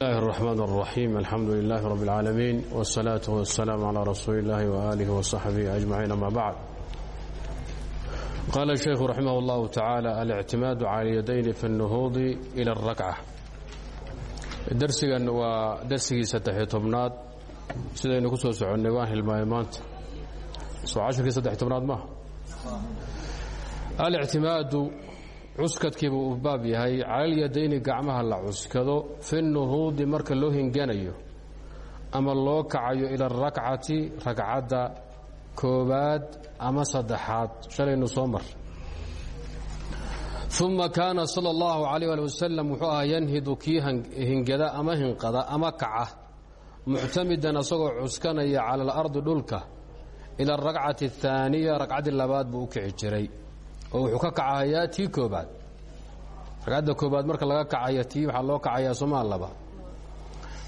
الله الرحمن الرحيم الحمد لله رب العالمين والصلاة والسلام على رسول الله وآله وصحبه أجمعين ما بعد قال الشيخ رحمه الله تعالى الاعتماد على اليدين في النهوض إلى الركعة درسigan waa darsigii saddex-iyo tobnaad sidaynu ku soo soconnay waan hilmaamay maanta soo cashirkii saddex tobnaad maaha alictimaadu cuskadkiibuu u baab yahay calalyadayni gacmaha la cuskado fi nuhuudi marka loo hinganayo ama loo kacayo ila arakcati ragcadda koobaad ama saddexaad. Shalaynu soo mar. Uma kaana sala allahu calayh ali wuxuu ahaa yanhidu kii hingada ama hinqada ama kaca muctamidan asagoo cuskanaya cala alardi dhulka ila arakcati ahaaniya ragcaddii labaad buu u kici jiray oo wuxuu ka kacahayaa tii koobaad. Ragcadda koobaad marka laga kacayo tii waxaa loo kacayaa somaa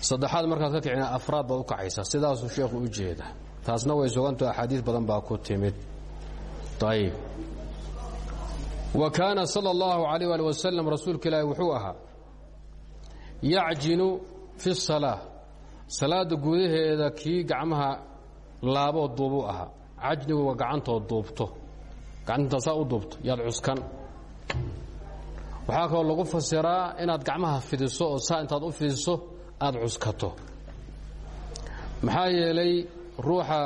saddexaad markaad ka kicina afraad baad u kacaysaa sidaasuu sheekhu u jeeda taasna way sugantao badan baa ku timid. Ayib wa kaana sala allahu calayh ali wasalam wuxuu ahaa yacjinu fi salaa salaada gudaheeda kii gacmaha laaboo duubuu ahaa. Cajnigu waa gacantood duubto gacantaasaa u duubto yaad cuskan. Waxaa kaloo lagu fasiraa inaad gacmaha fidiso oo saa intaad u fidiso aad cuskato. Maxaa yeelay ruuxa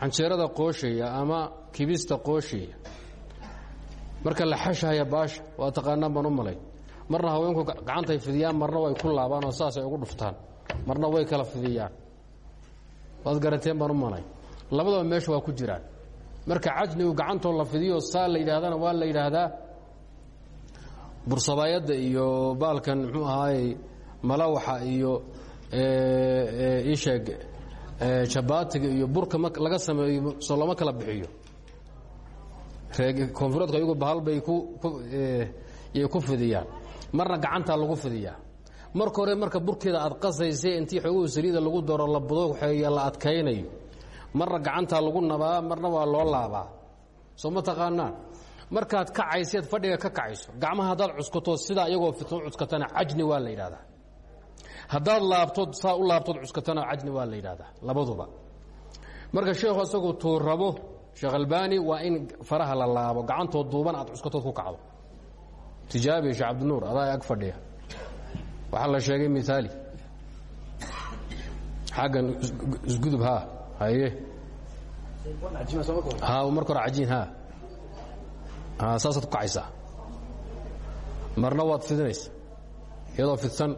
canjeerada qooshaya ama kibista qooshaya marka la xashahaya baasha waa taqaanaan baan malay. Marna haweenku gacantay fidiyaan marna way ku laabaan oo saasay ugu dhuftaan. Marna way kala fidiyaan. Waad garanteen baan malay. Labadaba meesha waa ku jiraan marka cajnigu gacantoo la fidiyo saa la yidhaahdana waa la yidhaahdaa. Bursabaayadda iyo baalkan muxuu ahaayey malawaxa iyo isheeg jabaatiga iyo burka laga sameeyo soo kala bixiyo. Koonfureedka iyagu bahal bay kuyay ku fidiyaan. Marna gacantaa lagu fidiyaa. Marka hore marka burkeeda aad qasaysay intii xooguhu saliida lagu daro la budo la adkaynayo marna gacantaa lagu nabaa marna waa loo laabaa soo ma taqaanaan markaad kacayseed fadhiga ka kacayso gacmaha haddaad cuskato sidaa iyagoo u cuskatana cajni waa la yidhahdaa haddaad laabtood saa u laabtood cuskatana cajni waa la yidhahdaa labaduba marka sheekhu asagu tuu sheekh albaani waa in faraha la laabo gacantoo duuban aad cuskatood ku kacdo tijaabi sheekh cabdinuur adaa ag fadhiya waxaa la sheegay miaali xaggan isgudub haa haye ha marka hore cajiin ha saasaad ku kacaysaa marna waad fidinaysa iyadoo fidsan.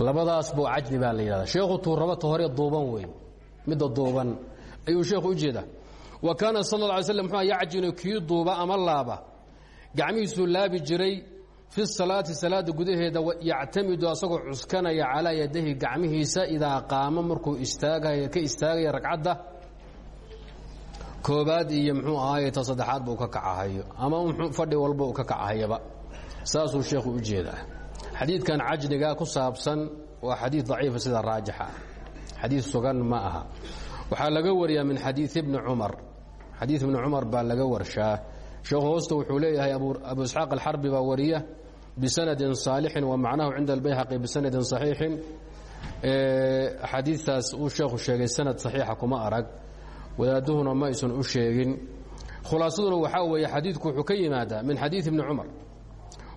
Labadaas buu cajni baa la sheekhu tuurabata hore duuban wey midda duuban. Ayuu sheekhu u jeedaa. Wa kaana sal lla alay slam muxuu yacjinu kii duuba ama laaba. Gacmihiisuu laabi jiray fi salaati salaada gudaheeda yactamidu asagoo cuskanaya calaa yadahi gacmihiisa idaa qaama markuu istaagaya ka istaagaya ragcadda koobaad iyo muxuu ahaaye ta saddexaad buu ka kacahayo ama fadhi walba uu ka kacahayaba. Saasuu sheekhu u jeedaa. Xadiidkan cajniga ku saabsan waa xadiid daciifa sida raajixa. Xadiid sugan ma aha. Waxaa laga wariyaa min xadiid ibni cumar. Xadiid ibni cumar baa laga warshaa. Sheekhu hoosta wuxuu leeyahay abu isxaaq alxarbi baa wariya bisanadin saalixin wa macnahu cinda albayhaqi bisanadin saxiixin xadiidtaas uu sheekhu sheegay sanad saxiixa kuma arag wadaaduhuna ma aysan u sheegin. khulaasaduna waxaa weeye xadiidku wuxuu ka yimaadaa min xadiid ibni cumar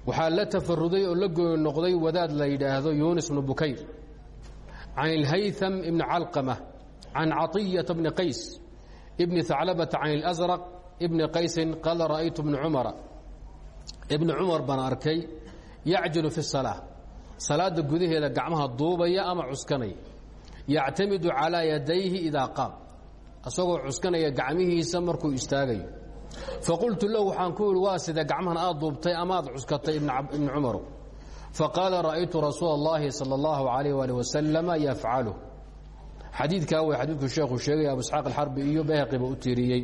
waxaa la tafaruday oo la gooni noqday wadaad la yidhaahdo yunis bnu bukayr can ilhaytham ibni calqama can caطiyata bni qays ibni haclabata can اlasraq ibni qaysin qaala ra'aytu bna cumara ibni cumar baan arkay yacjilu fi الsalaa salaada gudaheeda gacmaha duubaya ama cuskanaya yactamidu calaa yadayhi idaa qaam asagoo cuskanaya gacmihiisa markuu istaagayo faqultu lahu waxaan ku idhi waa sida gacmahan aad duubtay ama aad cuskatay ibni cumaru faqaala ra'aytu rasuula اllahi salى اllahu alayh ali wasalama yafcalu xadiidkaa way xadiidku sheekhu sheegaya abu isxaaq alxarbi iyo bayhaqiba u tiiriyey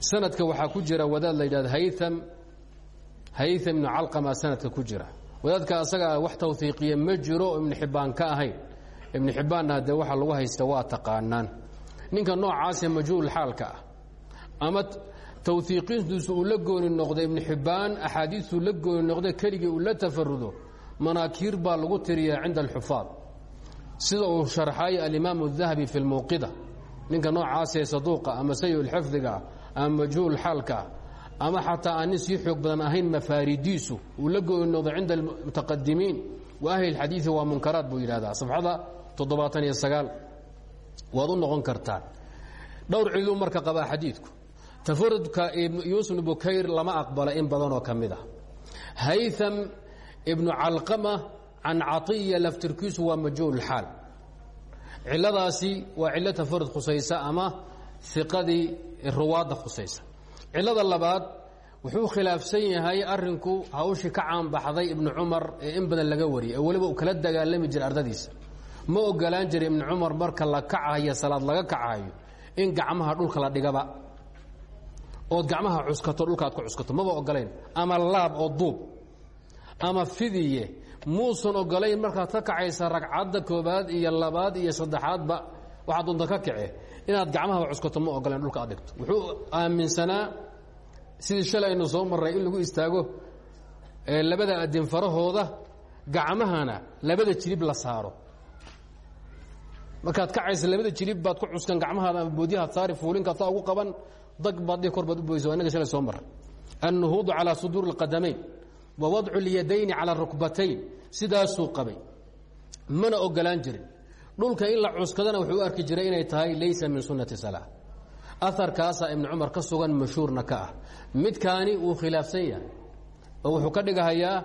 sanadka waxaa ku jira wadaad la yidhahdo hayam hayam ibnu calqama sanadka ku jira. Wadaadka asaga wax tawfiiqiya ma jiro oo ibnu xibbaan ka ahayn. Ibn xibbaanna haddee waxa lagu haysta waa taqaanaan. Ninka noocaasee majhuul xaalka ah ama tawfiiqintiisu uu la gooni noqday ibnu xibbaan axaadiistuu la gooni noqday keligii uu la tafarudo manaakiir baa lagu tiriyaa cinda alxufaad. Sida uu sharxay alimaam اdahabi fi اlmawqida ninka noocaasee saduuqa ama sayi xifdiga ah, ama majhuul xaalka ah ama xataa aan nin badan ahayn mafaaridiisu uu la noqday cinda almutaqadimiin wa ahli اlxadiidi waa munkaraat buu yidhahdaa safxada toddobaatan iyo sagaal. Waad u noqon kartaa. Dhowr ciduu marka qabaa xadiidku. Tafarudka yuusuf bukayr lama aqbala in badanoo ka mid a haytham ibnu calqama can caiya laftirkiisu waa majhuul xaal. Ciladaasi waa cilo tafarud khusaysa ama iqadii ruwaadda khusaysa cilada labaad wuxuu khilaafsan yahay arinku hawshii ka caanbaxday ibnu cumar ee in badan laga wariyay ee weliba uu kala dagaalami jiray ardadiisa. Ma ogolaan jiray ibnu cumar marka la kacahayo salaad laga kacahayo in gacmaha dhulka la dhigaba? Ood gacmaha cuskato dhulka aad ku cuskato maba ogolayn ama laab oo duub ama fidiye muusan ogolayn markaad ka kacaysa ragcadda koobaad iyo labaad iyo saddexaadba waxaad doonta ka kace inaad gacmahaba cuskato ma ogolayn dhulka aad dhigto wuxuu aaminsanaa sidii shalay aynu soo marray in lagu istaago labada adin farahooda gacmahana labada jilib la saaro markaad kacaysa labada jilib baad ku cuskan gacmahaada ama boodyahaad saari fuulinkaad saa ugu qaban dag baad kor baad u boysa inaga shalay soo marray annuhuudu calaa suduuri اlqadamayn wa wadcu اlyadayni calى rukbatayn sidaasuu qabay mana ogolaan jirin dhulka in la cuskadana wuxuu arki jiray inay tahay laysa min sunati salaa aharkaasaa ibnu cumar ka sugan mashhuurna ka ah. Midkaani khilaafsan yahay wuxuu ka dhigahayaa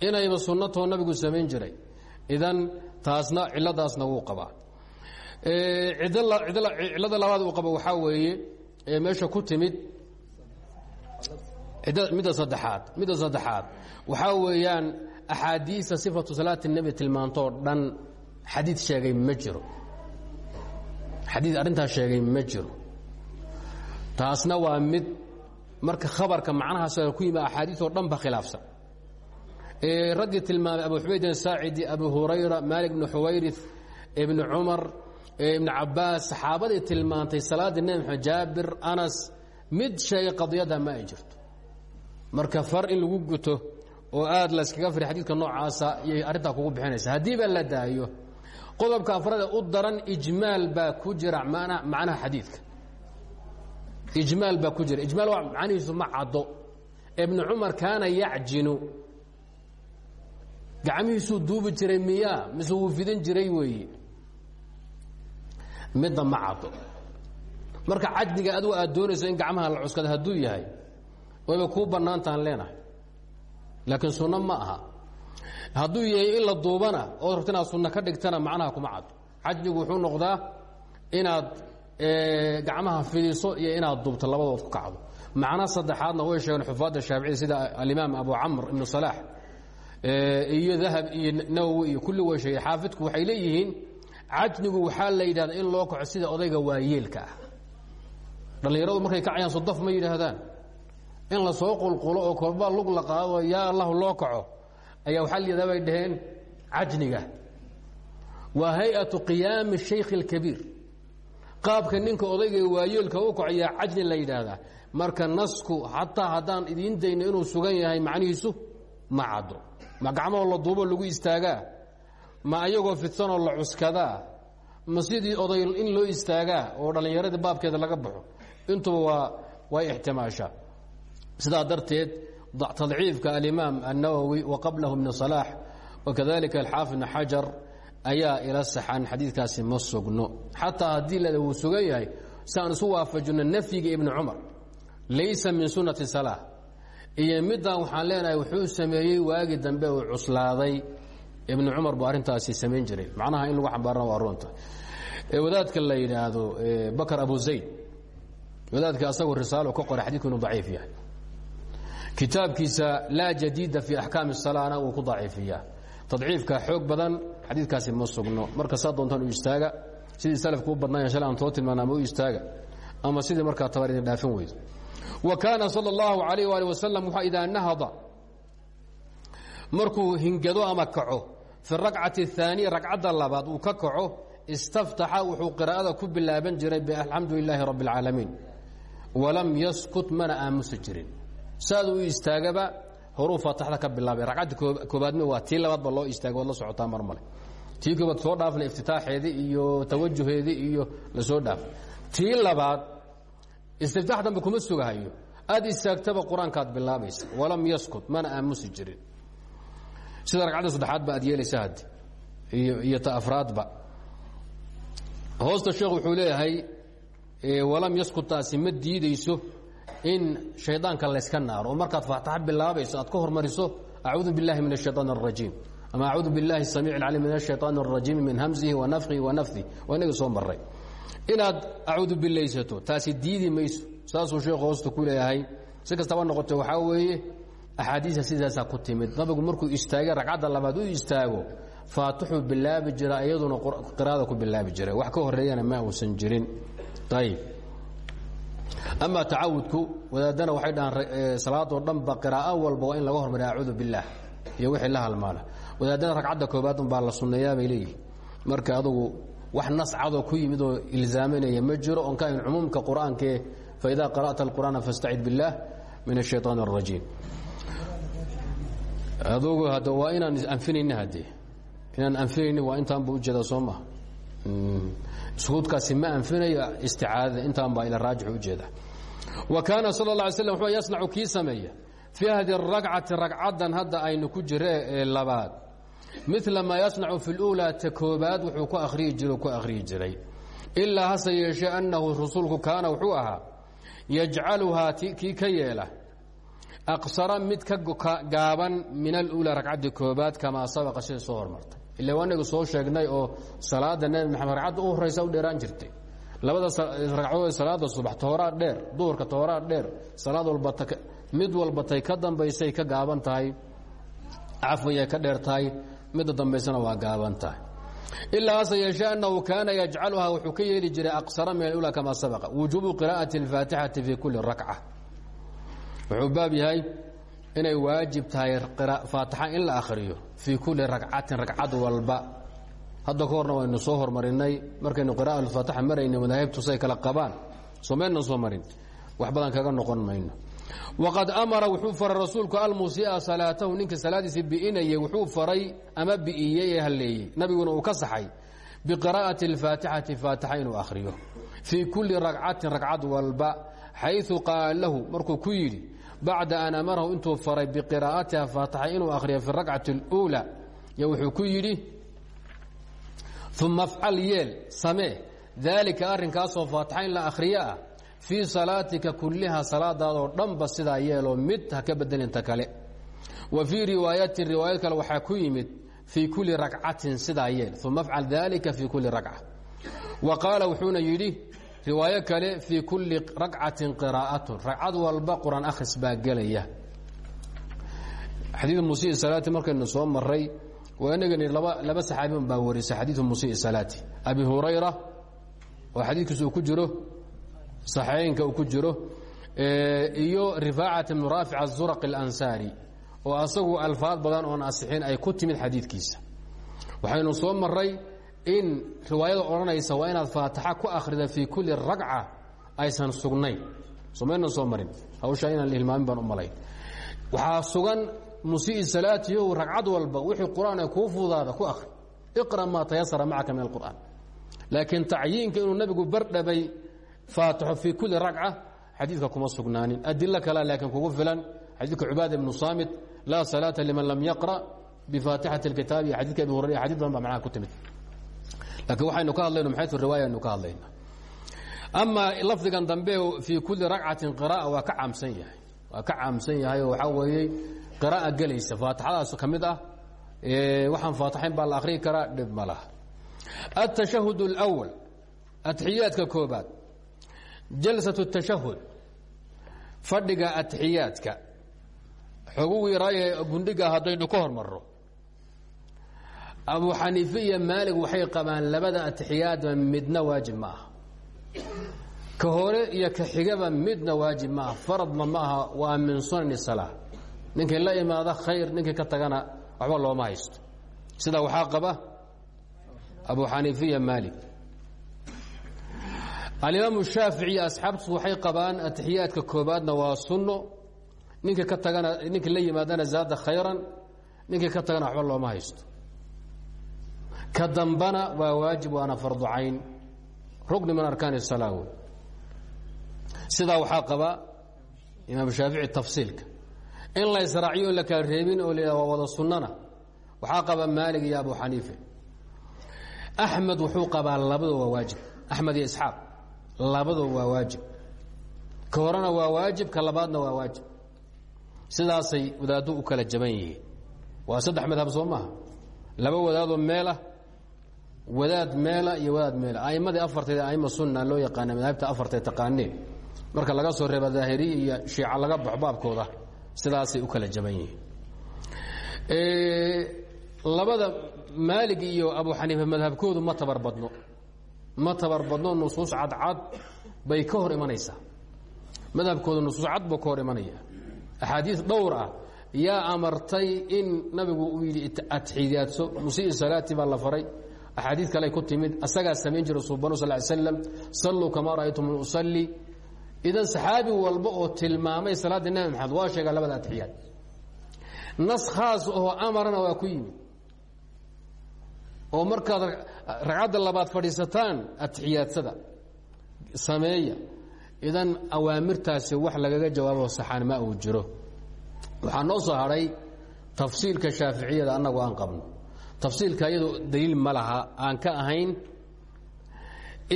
inayba sunnatoo nabigu samayn jiray. Idan taasna ciladaasna wuu qabaa. Cilada labaad uu qaba waxaa weeye ee meesha ku timid midda saddexaad midda saddexaad. Waxaa weeyaan axaadiista sifatu salaati nebi tilmaantoo dhan xadiid sheegay ma jiro. Xadiid arrintaas sheegay ma jiro. Taasna waa mid marka khabarka macnahaas ku yimi axaadiis oo dhan ba khilaafsan. Raggii tilmaamay abu xubaydin saacidi abu hurayra maalik bnu xuwayri ibnu cumar ibnu cabaas saxaabadii tilmaantay salaaddii nebi maxamed jaabir anas mid sheegay qadiyadda ma ay marka far lagu guto oo aad la iskaga firi xadiidka noocaasa iyay arrintaa kugu bixinaysa haddiiba la daayo qodobka afrada u daran ijmaal baa ku jira macnaha xadiidka. Ijmaal baa ku jira. Ijmaal waa macnihiisu ma caddo. Ibnu cumar kaana yacjinu. Gacmihiisuu duubi jiray miyaa mise wuu fidin jiray weeye. Midda ma caddo. Marka cajniga adigu aad doonayso in gacmaha la cuskada hadduu yahay wayba kuu bannaantaan leenahay. Laakiin sunno ma aha hadduu yahay in la duubana ood rabta inaad ka dhigtana macnaha kuma caddo cajnigu wuxuu noqdaa inaad gacmaha fidiso iyo inaad duubto labadood ku kacdo. Macno saddexaadna way sheegeen xufaadda shaaficida sida alimaam abu camr ibnu salaax iyo dahab iyo nawowi iyo kulli way sheegeen. Xaafidku waxay leeyihiin cajnigu waxaa la yidhahdaa in loo kaco sida odayga waayeelka ah. Markay kacayaan sodaf ma yidhaahdaan. In la soo qulqulo oo kolba lug la qaado yaa allahu loo kaco ayaa waxaa layidhahdaa bay dhaheen cajniga. Waa hay'atu qiyaami shaykhi اlkabiir qaabka ninka odayga waayeelka u kaco yaa cajni la yidhaahdaa. Marka nasku xataa haddaan idiin dayno inuu sugan yahay macnihiisu ma caddo. Ma gacmahoo la duubo lagu istaagaa. Ma ayagoo fidsanoo la cuskadaa. Ma sidii oday in loo istaagaa oo dhallinyaradii baabkeeda laga baxo. Intuba waa way ixtimaashaa sidaa darteed tadciifka alimaam annawowi wa qablahu ibn salaax wakadalika alxaafid ibn xajar ayaa ila saxan xadiidkaasi ma sugno xataa haddii la wuu sugan yahay si aan isu waafajino nafyiga ibni cumar laysa min sunati salaa iyo middan waxaan leenahay wuxuu sameeyey waagii dambe uu cuslaaday ibni cumar buu arrintaasi samayn jiray macnaha in lagu xambaarana waa runta wadaadka la yidhaahdo bakar abu zayd wadaadka asagu risaalo ka qoray xadiidku inuu daciif yahay kitaabkiisa laa jadiida fi axkaami الsalana wuu ku daciifiyaa tadciifka xoog badan xadiidkaasi ma sugno marka saa doontaan u istaaga sidii salafku u badnaya shalay aan too tilmaana ama u istaaga ama sidii markaa tabar idin dhaafin weydo wa kaana salى اllahu alayh ali wasalam wuxuu idaa nahada markuu hingado ama kaco fi rakcati الثaaniya ragcadda labaad uu ka kaco istaftaxa wuxuu qiraa'ada ku bilaaban jiray balxamdu lilaahi rabi اlcaalamiin walam yaskut mana aamusi jirin saaduu u istaagaba horuu faataxda ka bilaabay. Ragcadda koobaadna waa tii labaadba loo istaaga waad la socotaa mar male. Tii koobaad soo dhaafna iftitaaxeedii iyo tawajuheedii iyo la soo dhaaf. Tii labaad istiftaax dambe kuma sugahayo. Aad istaagtaba qur'aankaad bilaabaysa walam yaskut mana aamusi jirin. Sida ragcadda saddexaad ba aad yeelaysa haddi iyo iyo ta afraadba. Hoosta sheekh wuxuu leeyahay walam yaskut taasi ma diidayso in shaydaanka layska naaro. Oo markaad faataxa bilaabayso aad ka hormariso acuudu billahi min ashayaan arajiim ama acuudu billahi samiic alcaliim min ashayaan arajiim min hamsihi wa nafkihi wa nafdih waa inaga soo maray inaad acuudu bilaysato taasi diidi mayso. Saasuu sheekhu hoosta ku leeyahay. Si kastaba noqote waxaa weeye axaadiisa sidaasaa ku timid. Nabigu markuu istaagay ragcadda labaad u istaago faatixuu bilaabi jira iyaduna qiraada ku bilaabi jiray wax ka horeeyana ma uusan jirin. Ayb ama tacawudku wadaadana waay dhahaan eh, salaadoo dhanba qiraa'a walba waa in laga hormariya acuudu billaah. Iyo wixii la halmaala wadaadana ragcadda koobaad unbaa la sunneeyaa bay leeyihiin marka adugu wax nas cadoo ku yimid oo ilzaaminaya ma jiro oon ka ayn cumuumka qur'aankae faidaa qara'ta alqur'aana fastacid billaah min ashayطaan اrajiim adugu hadda waa inaan anfinayna haddee inaan anfinayni waa intaan buu u jeedaa soo maha sukuudkaasi ma anfinayo isticaadada intaan baa ila raajix ujeeda wa kaana sal la slam wuxuu yasnacu kii sameeya fii hadi rakcati ragcaddan hadda aynu ku jire ee labaad. Mila maa yasnacu fi luulaa ta koobaad wuxuu ku akhriyi jiro ku akhriyi jiray. Ilaa hase yeeshee annahu rasuulku kaana wuxuu ahaa yajcaluhaa kii ka aqsara mid ka gaaban min aluulaa ragcaddii koobaad kamaa sabaqa sida soo hormartay ila wanaga soo sheegnay oo salaada nebi maxamed ragcadda u horraysa u dheeraan jirtay. Labada ragcadood salaada subax tooraa dheer duhurka tooraa dheer salaad walba mid walba tay ka dambaysay ka gaaban tahay. Cafwiyay ka dheer tahay midda dambaysana waa gaaban tahay. Ilaa hase yeeshee annahu kaana yajcaluhaa wuxuu ka yeeli jiray aqsara min alula kamaa sabaqa wujuubu qiraa'ati اlfaatixati fii kulli rakca wuxuu baab yahay inay waajib tahay faatixa in la akhriyo fii kulli ragcatin ragcad walba. Hadda ka horna waynu soo hormarinay markaynu qira'a faatixa marayna madaahibtu say kala qabaan. Soo maynan soo marin. Wax badan kaga noqon mayno. Waqad amara wuxuu faray rasuulku almuusia salaatahu. Ninka salaadiisii bi'inayay wuxuu faray ama bi'iyey ee halleeyey nabiguna uu ka saxay biqiraa'ati اlfaatixati faatixa inuu akhriyo. Fii kulli ragcatin ragcad walba xayثu qaala lahu markuu ku yidhi bacda an amarahu intuu faray biqiraa'atiha faatixa inuu akhriyo fi rakcati اlأuulى yo wuxuu ku yidhi uma afcal yeel samee daalika arrinkaasoo faatixa in la akhriyo ah fii salaatika kulliha salaadaadoo dhanba sidaa yeeloo mid ha ka bedelinta kale wa fii riwaayatin riwaayad kale waxaa ku yimid fii kulli rakcatin sidaa yeel uma afcal dalika fii kulli rakca wa qaala wuxuuna yidhi riwaayo kale fii kulli rakcatin qiraa'atun. Ragcad walba qur'aan akhris baa gelaya. Xadiidu musii salaati markaynu soo maray waa inagani laba laba saxaabiban baa warisay xadiidu musii salaati. Abi hurayra oo xadiidkiisu ku jiro saxeynka uu ku jiro iyo rifaacat bnu raafic azuraq اlansaari oo asagu alfaad badan oon asixin ay ku timid xadiidkiisa. Waxaynu soo maray in riwaayada odhanaysa waa inaad faataxa ku akhrida fii kulli ragca aysan sugnayn. Somaynan soo marin. Hawshaa inaan baan u malayn sugan musii salaatiyo ragcad walba wixii qur'aan kuu fududaada ku akhri. Iqra maa tayasara macaka min alqur'aan. Laakiin tacyiinka inuu nabigu bardhabay faatixo fii kulli ragca xadiidka kuma sugnaanin. Adilo kale laakiin kugu filan xadiidka cubaada ibnu saamit laa salaata liman lam yaqra bifaatixati اlkitaab iyo xadidka abi hurayra xadid badan laakiin waxaynu ka hadlayno maxaytu riwaaya aynu ka hadlayna ama lafdigan dambe fii kulli ragcatin qira'a waa ka caamsan yahay waa ka caamsan yahay oo waxaa weeyey qira'a gelaysa faatixadaas ka mid ah waxaan faatixayn baa la akhriyi karaa dhib ma laha التشhهد الأول أتxiyaadka koobaad jalsaة التashahud fadhiga atxiyaadka xogu yaraaye gundhiga haddaynu ka hormaro abu xaniife iyo maalig waxay qabaan labada atixiyaadba midna waajib ma aha ka hore iyo ka xigaba midna waajib ma aha faradna ma aha waa min sunani الsalaa ninkii la imaada khayr ninkii ka tagana waxba looma haysto. Sidaa waxaa qaba abu xaniifiya maalik. Alimaamu shaafici iyo asxaabtu waxay qabaan atixiyaadka koobaadna waa sunno. Ninka ka tagana ninka la yimaadana zaada khayran ninkii ka tagana waxba looma haysto ka dambana waa waajib waana fardu cayn. Rugni min arkaan الsalaa wey sidaa waxaa qaba imaam shaafici tafsiilka. In la israaciyo in la kala reebin oo la waa wada sunnana. Waxaa qaba maalig iyo abu xaniife. Axmed wuxuu qabaa labadoo waa waajib. Axmed iyo isxaaq labadoo waa waajib. Ka horena waa waajib ka labaadna waa waajib. Sidaasay wadaaddu u kala jaban yihiin. Waa saddex madhab soo maaha. Laba wadaadoo meelah wadaad meela iyo wadaad meela a'imadii afarteed aima sunna loo yaqaana madaahibta afartee taqaaneen marka laga soo reeba daahiriya iyo shiica laga baxo baabkooda sidaasay u kala jaban yihiin. Labada maalig iyo abu xaniifa madhabkoodu ma tabar badno. Ma tabar badno nusuus cadcad bay ka hor imanaysaa. Madhabkoodu nusuus cad buu ka hor imanaya. Axaadiis dhowr ah. Yaa amartay in nabigu uu yidhi atxiyaadso musii salaati baa la faray axaadii kale ku timid asagaa samayn jira subanu sal l slam salluu kamaa ra'aytum usalli idan saxaabi walba oo tilmaamay salaadda nebi maxamed waa sheegaa labada atixiyaad nas khaas oo amarana waa ku yimid oo markaad ragcadda labaad fadhiisataan atixiyaadsada sameeya idan awaamirtaasi wax lagaga jawaabo saxaan ma uu jiro waxaa noo soo hadhay tafsiilka shaaficiyada annagu aan qabno tafsiilka iyado daliil ma laha. Aan ka ahayn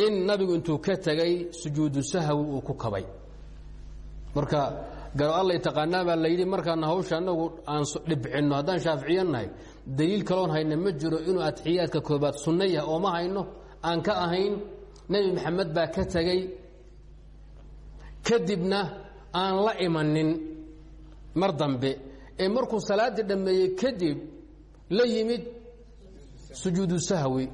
in nabigu intuu ka tegay sujuudu sahwi uu ku kabay. Marka garo allay taqaanaa baa la yidhi markaana hawsha anagu aan dhibcinno haddaan shaaficiya nahay daliil kaloon hayna ma jiro inuu atixiyaadka koobaad sunno yahay oo ma hayno. Aan ka ahayn nebi maxamed baa ka tegey kadibna aan la imanin mar dambe. Ee markuu salaaddii dhammeeyey kadib la yimid sujuudu sahwi.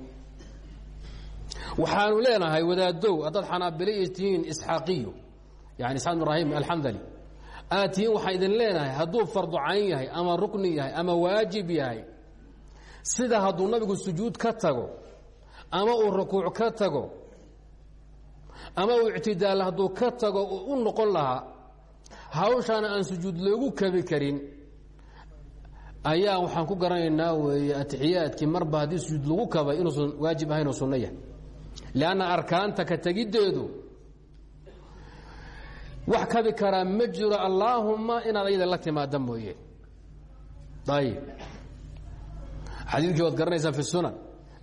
Waxaanu leenahay wadaadow haddaad xanaabili tihiin isxaaqiyo yani isxaaq ibn ibrahim alxandali aad tihiin waxaan idin leenahay hadduu fardu cayn yahay ama rukni yahay ama waajib yahay sida hadduu nabigu sujuud ka tago ama uu rukuuc ka tago ama uu ictidaal hadduu ka tago u noqon lahaa hawshaana aan sujuud loogu kabi karin ayaa waxaan ku garanaynaa weeye atixiyaadkii marba haddii sujuud lagu kabay inuusan waajib ahayn oo sunno yahay. Lanna arkaanta ka tegiddeedu wax kabi karaa ma jiro allaahumma inaad ayada la timaada mooye. Ayib. Xadiidkii waad garanaysaan fi sunan.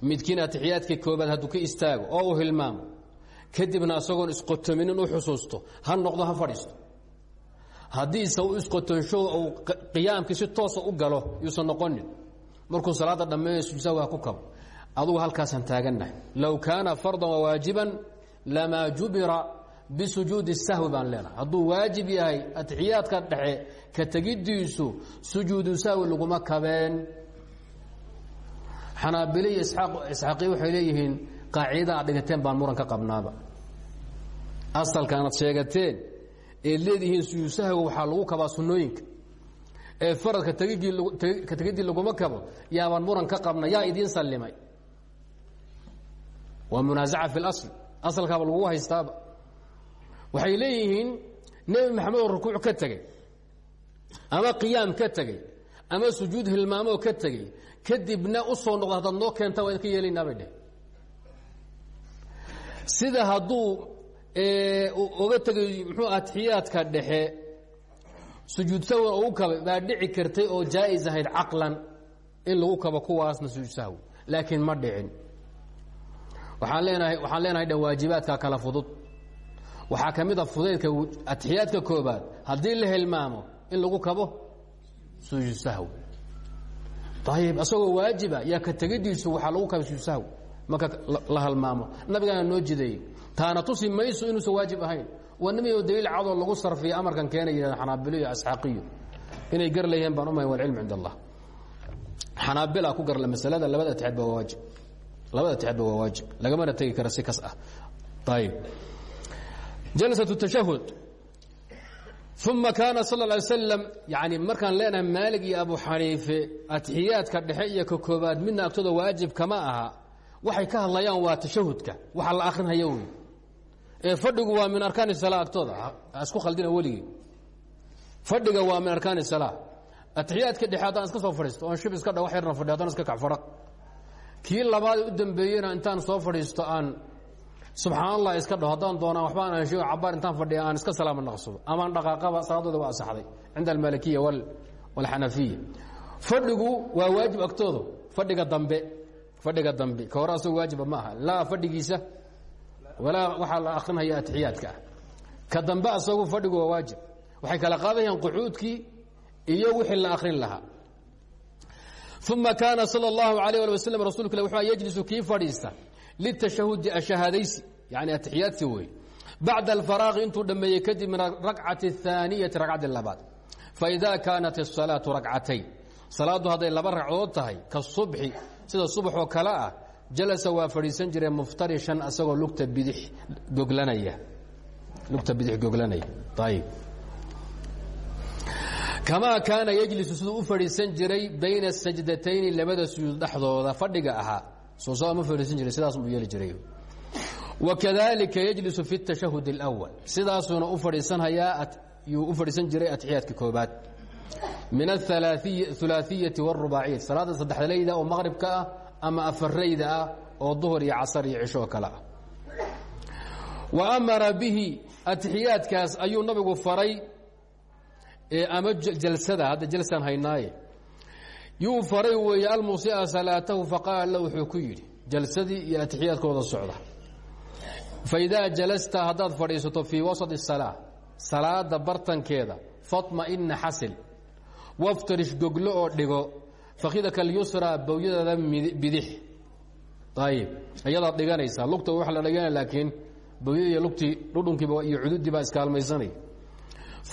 Midkiin atixiyaadkii koobaad hadduu ka istaago oo uu kadibna isagoon isqotominin u xusuusto ha noqdo ha fadhiisto haddiise u isqotonsho uu qiyaamkii toosa u galo yuusan noqonin. Markuu salaadda dhammeeyo sujsaha ku kabo. Adugu halkaasaan taagannahay low kaana fardan wawaajiban lamaa jubira bisujuudi sahwi baan leenahay hadduu waajib yahay atixiyaadka dhexe ka tegiddiisu sujuudu sahwi laguma kabeen. Xanaabile iyo isxaaqiya waxay leeyihiin qaacidada aad dhigateen baan muran qabnaaba. Asalkaanad sheegateen eed leedihiin sujuud waxaa lagu kabaa sunnooyinka. Ee faradka ka tegiddii laguma kabo yaabaan muran ka qabna yaa idiin sallimay. Waa munaasaca fi اlasl asalkaaba lagu haystaaba. Waxay leeyihiin nebi maxamed rukuuc ka tegey ama qiyaam ka tegey ama sujuud hilmaamoo ka tegey kadibna u soo noqdo keenta waa idinka yeelaynaa bay dheh sida hadduu oga tegay muxuu atixiyaadka dhexe sujuud sahwi ugu kabay baa dhici kartay oo jaa'is ahayd caqlan in lagu kabo kuwaasna sujuud sahwi. Laakiin ma dhicin. Waaan leenahay waxaan leenahay dha waajibaadka kala fudud. Waxaa ka mid a fudaydka atixiyaadka koobaad haddii la hilmaamo in lagu kabo sujuud sahwi. Ayib asagoo waajiba yaa ka tegidiisu waxaa lagu kaba sujuud sahwi. Marka la halmaamo. Nabigaana noo jideeyey taana tusi mayso inuusan waajib ahayn waa nimiyo daliil cadoo lagu sarfiya amarkan keena yidhahda xanaabilo iyo asxaaqiyo inay gar leeyihiin baan umay walcilmu cind allah xanaabila ku garla masalada labada atixiyaad baa waa waajib labada atixiyaad ba waa waajib lagamana tegi kara si kas ah ayib jalsaة التashahud uma kaana sal اه alay slam yani markaan leenahay maalig iyo abu xaniife atixiyaadka dhexe iyo ka koobaad midna agtooda waajib kama aha waxay ka hadlayaan waa tashahudka waxa la akrinhaya wey ee fadhigu waa min arkaan sal agtooda. Isku khaldina weligii. Fadhiga waa min arkaan sala atixiyaadka dhexe haddaan iska soo fadhiisto oon shib iska dha wax yarna fadhi hadan iska kacfadha kii labaad u dambeeyena intaan soo fadhiisto aan subxaanallah iska dhaho haddaan doonaan waxba aan sheego cabaar intaan fadhiya aan iska salaama naqsado amaan dhaqaaqaba salaadooda waa asaxday cinda almalikiya waalxanafiya fadhigu waa waajib agtooda fadhiga dambe fadhiga dambe. Ka hore asagoo waajiba ma aha. Laa fadhigiisa waxaa la akrinaya atixiyaadka ah ka dambe asagu fadhigu waa waajib waxay kala qaadayaan qucuudkii iyo wixii la akrin lahaa uma kaana salى اllahu alayh ali waslm rasulka wuxuu yejlisu kii fadhiista litashahudi ashahaadaysi yani atixiyaadki wey bacda alfaraaqi intuu dhammeeyey kadib min arakcati الثaaniyati ragcaddi labaad faida kaanat الsalaaةu rakcatayn salaaddu hadday laba ragcadood tahay kasubxi sida subax oo kale ah jalasa waa fadhiisan jiree muftarishan asagoo lugta bidix goglanaya lugta bidix goglanaya ayib kamaa kaana yejlisu siduu u fadhiisan jiray bayna sajdatayni labada sujuud dhexdooda fadhiga ahaa soo ma fadhiisan jiray sidaas uu yeeli jiray wakadalika yejlisu fi اtashahud اlأwal sidaasuuna u fadhiisanhayaa yuu u fadhiisan jiray atixiyaadka koobaad min aلثulaaثiyati wالrubaaciyati salaada saddexdalayda oo maqribka ah ama afarayda ah oo duhur iyo casar iyo cisho oo kale ah. Wa amara bihi atixiyaadkaas ayuu nabigu faray ama jalsada hadda jalsaan haynaaye. Yuu faray weeye almuusia salaatahu faqaala la wuxuu ku yidhi jalsadii iyo atixiyaadkooda socda. Faidaa jalasta haddaad fadhiisato fii wasat اsalaa salaada bartankeeda faطma'ina xasil waftarish goglo oo dhigo fakidaka اlyusraa bowyadaada bidix. Ayib ayadaad dhiganaysaa. Lugta waa la dhiganaya laakiin bowyada iyo lugtii dhudhunkiiba iyo cududii baa iskaalmaysanay.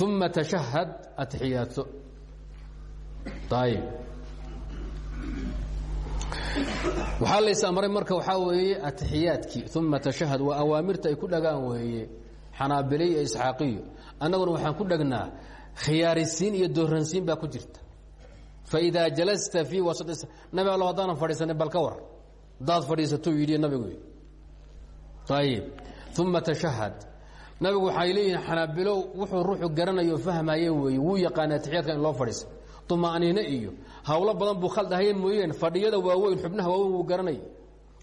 Uma tashahad atixiyaadso ayib waxaa lays amray marka waxaa weeye atixiyaadkii uma tashahad waa awaamirta ay ku dhagaan weeye xanaabile iyo isxaaqiyo annaguna waxaan ku dhagnaa khiyaarisiin iyo dooransiin baa ku jirta faidaa jalasta fii wasat nabi allo haddaanan fadhiisanin bal ka war haddaad fadhiisato yidhi nabigu ayib uma tashahad nabigu waxay leeyihiin xanaabilo wuxuu ruuxu garanayo fahmaye weeye wuu yaqaana atixiyaadka in loo fadhiiso tumaaniine iyo hawlo badan buu khaldahaya mooyeen fadhiyada waaweyn xubnaha waaweyn wuu garanay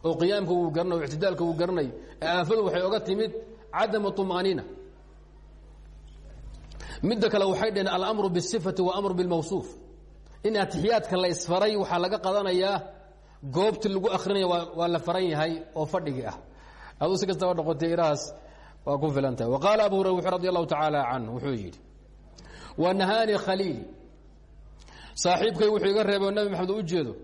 oo qiyaamka wuu garanayo o ictidaalka wuu garanay aafadu waxay oga timid cadama tumaaniina midda kale waxay dhaheen alamru biاsifati waamru bilmawsuuf in atixiyaadka la isfaray waxaa laga qadanayaa goobti lagu akrinaya waa la faran yahay oo fadhigii ah. Aduu si kastaba noqotay irahaas waa ku filan tahay waqaala abu hurayra radi allahu tacaala canhu wuxuu yidhi wanahaani khaliili saaxiibkay wuxuu iga reebay oo nabi maxamed u jeedo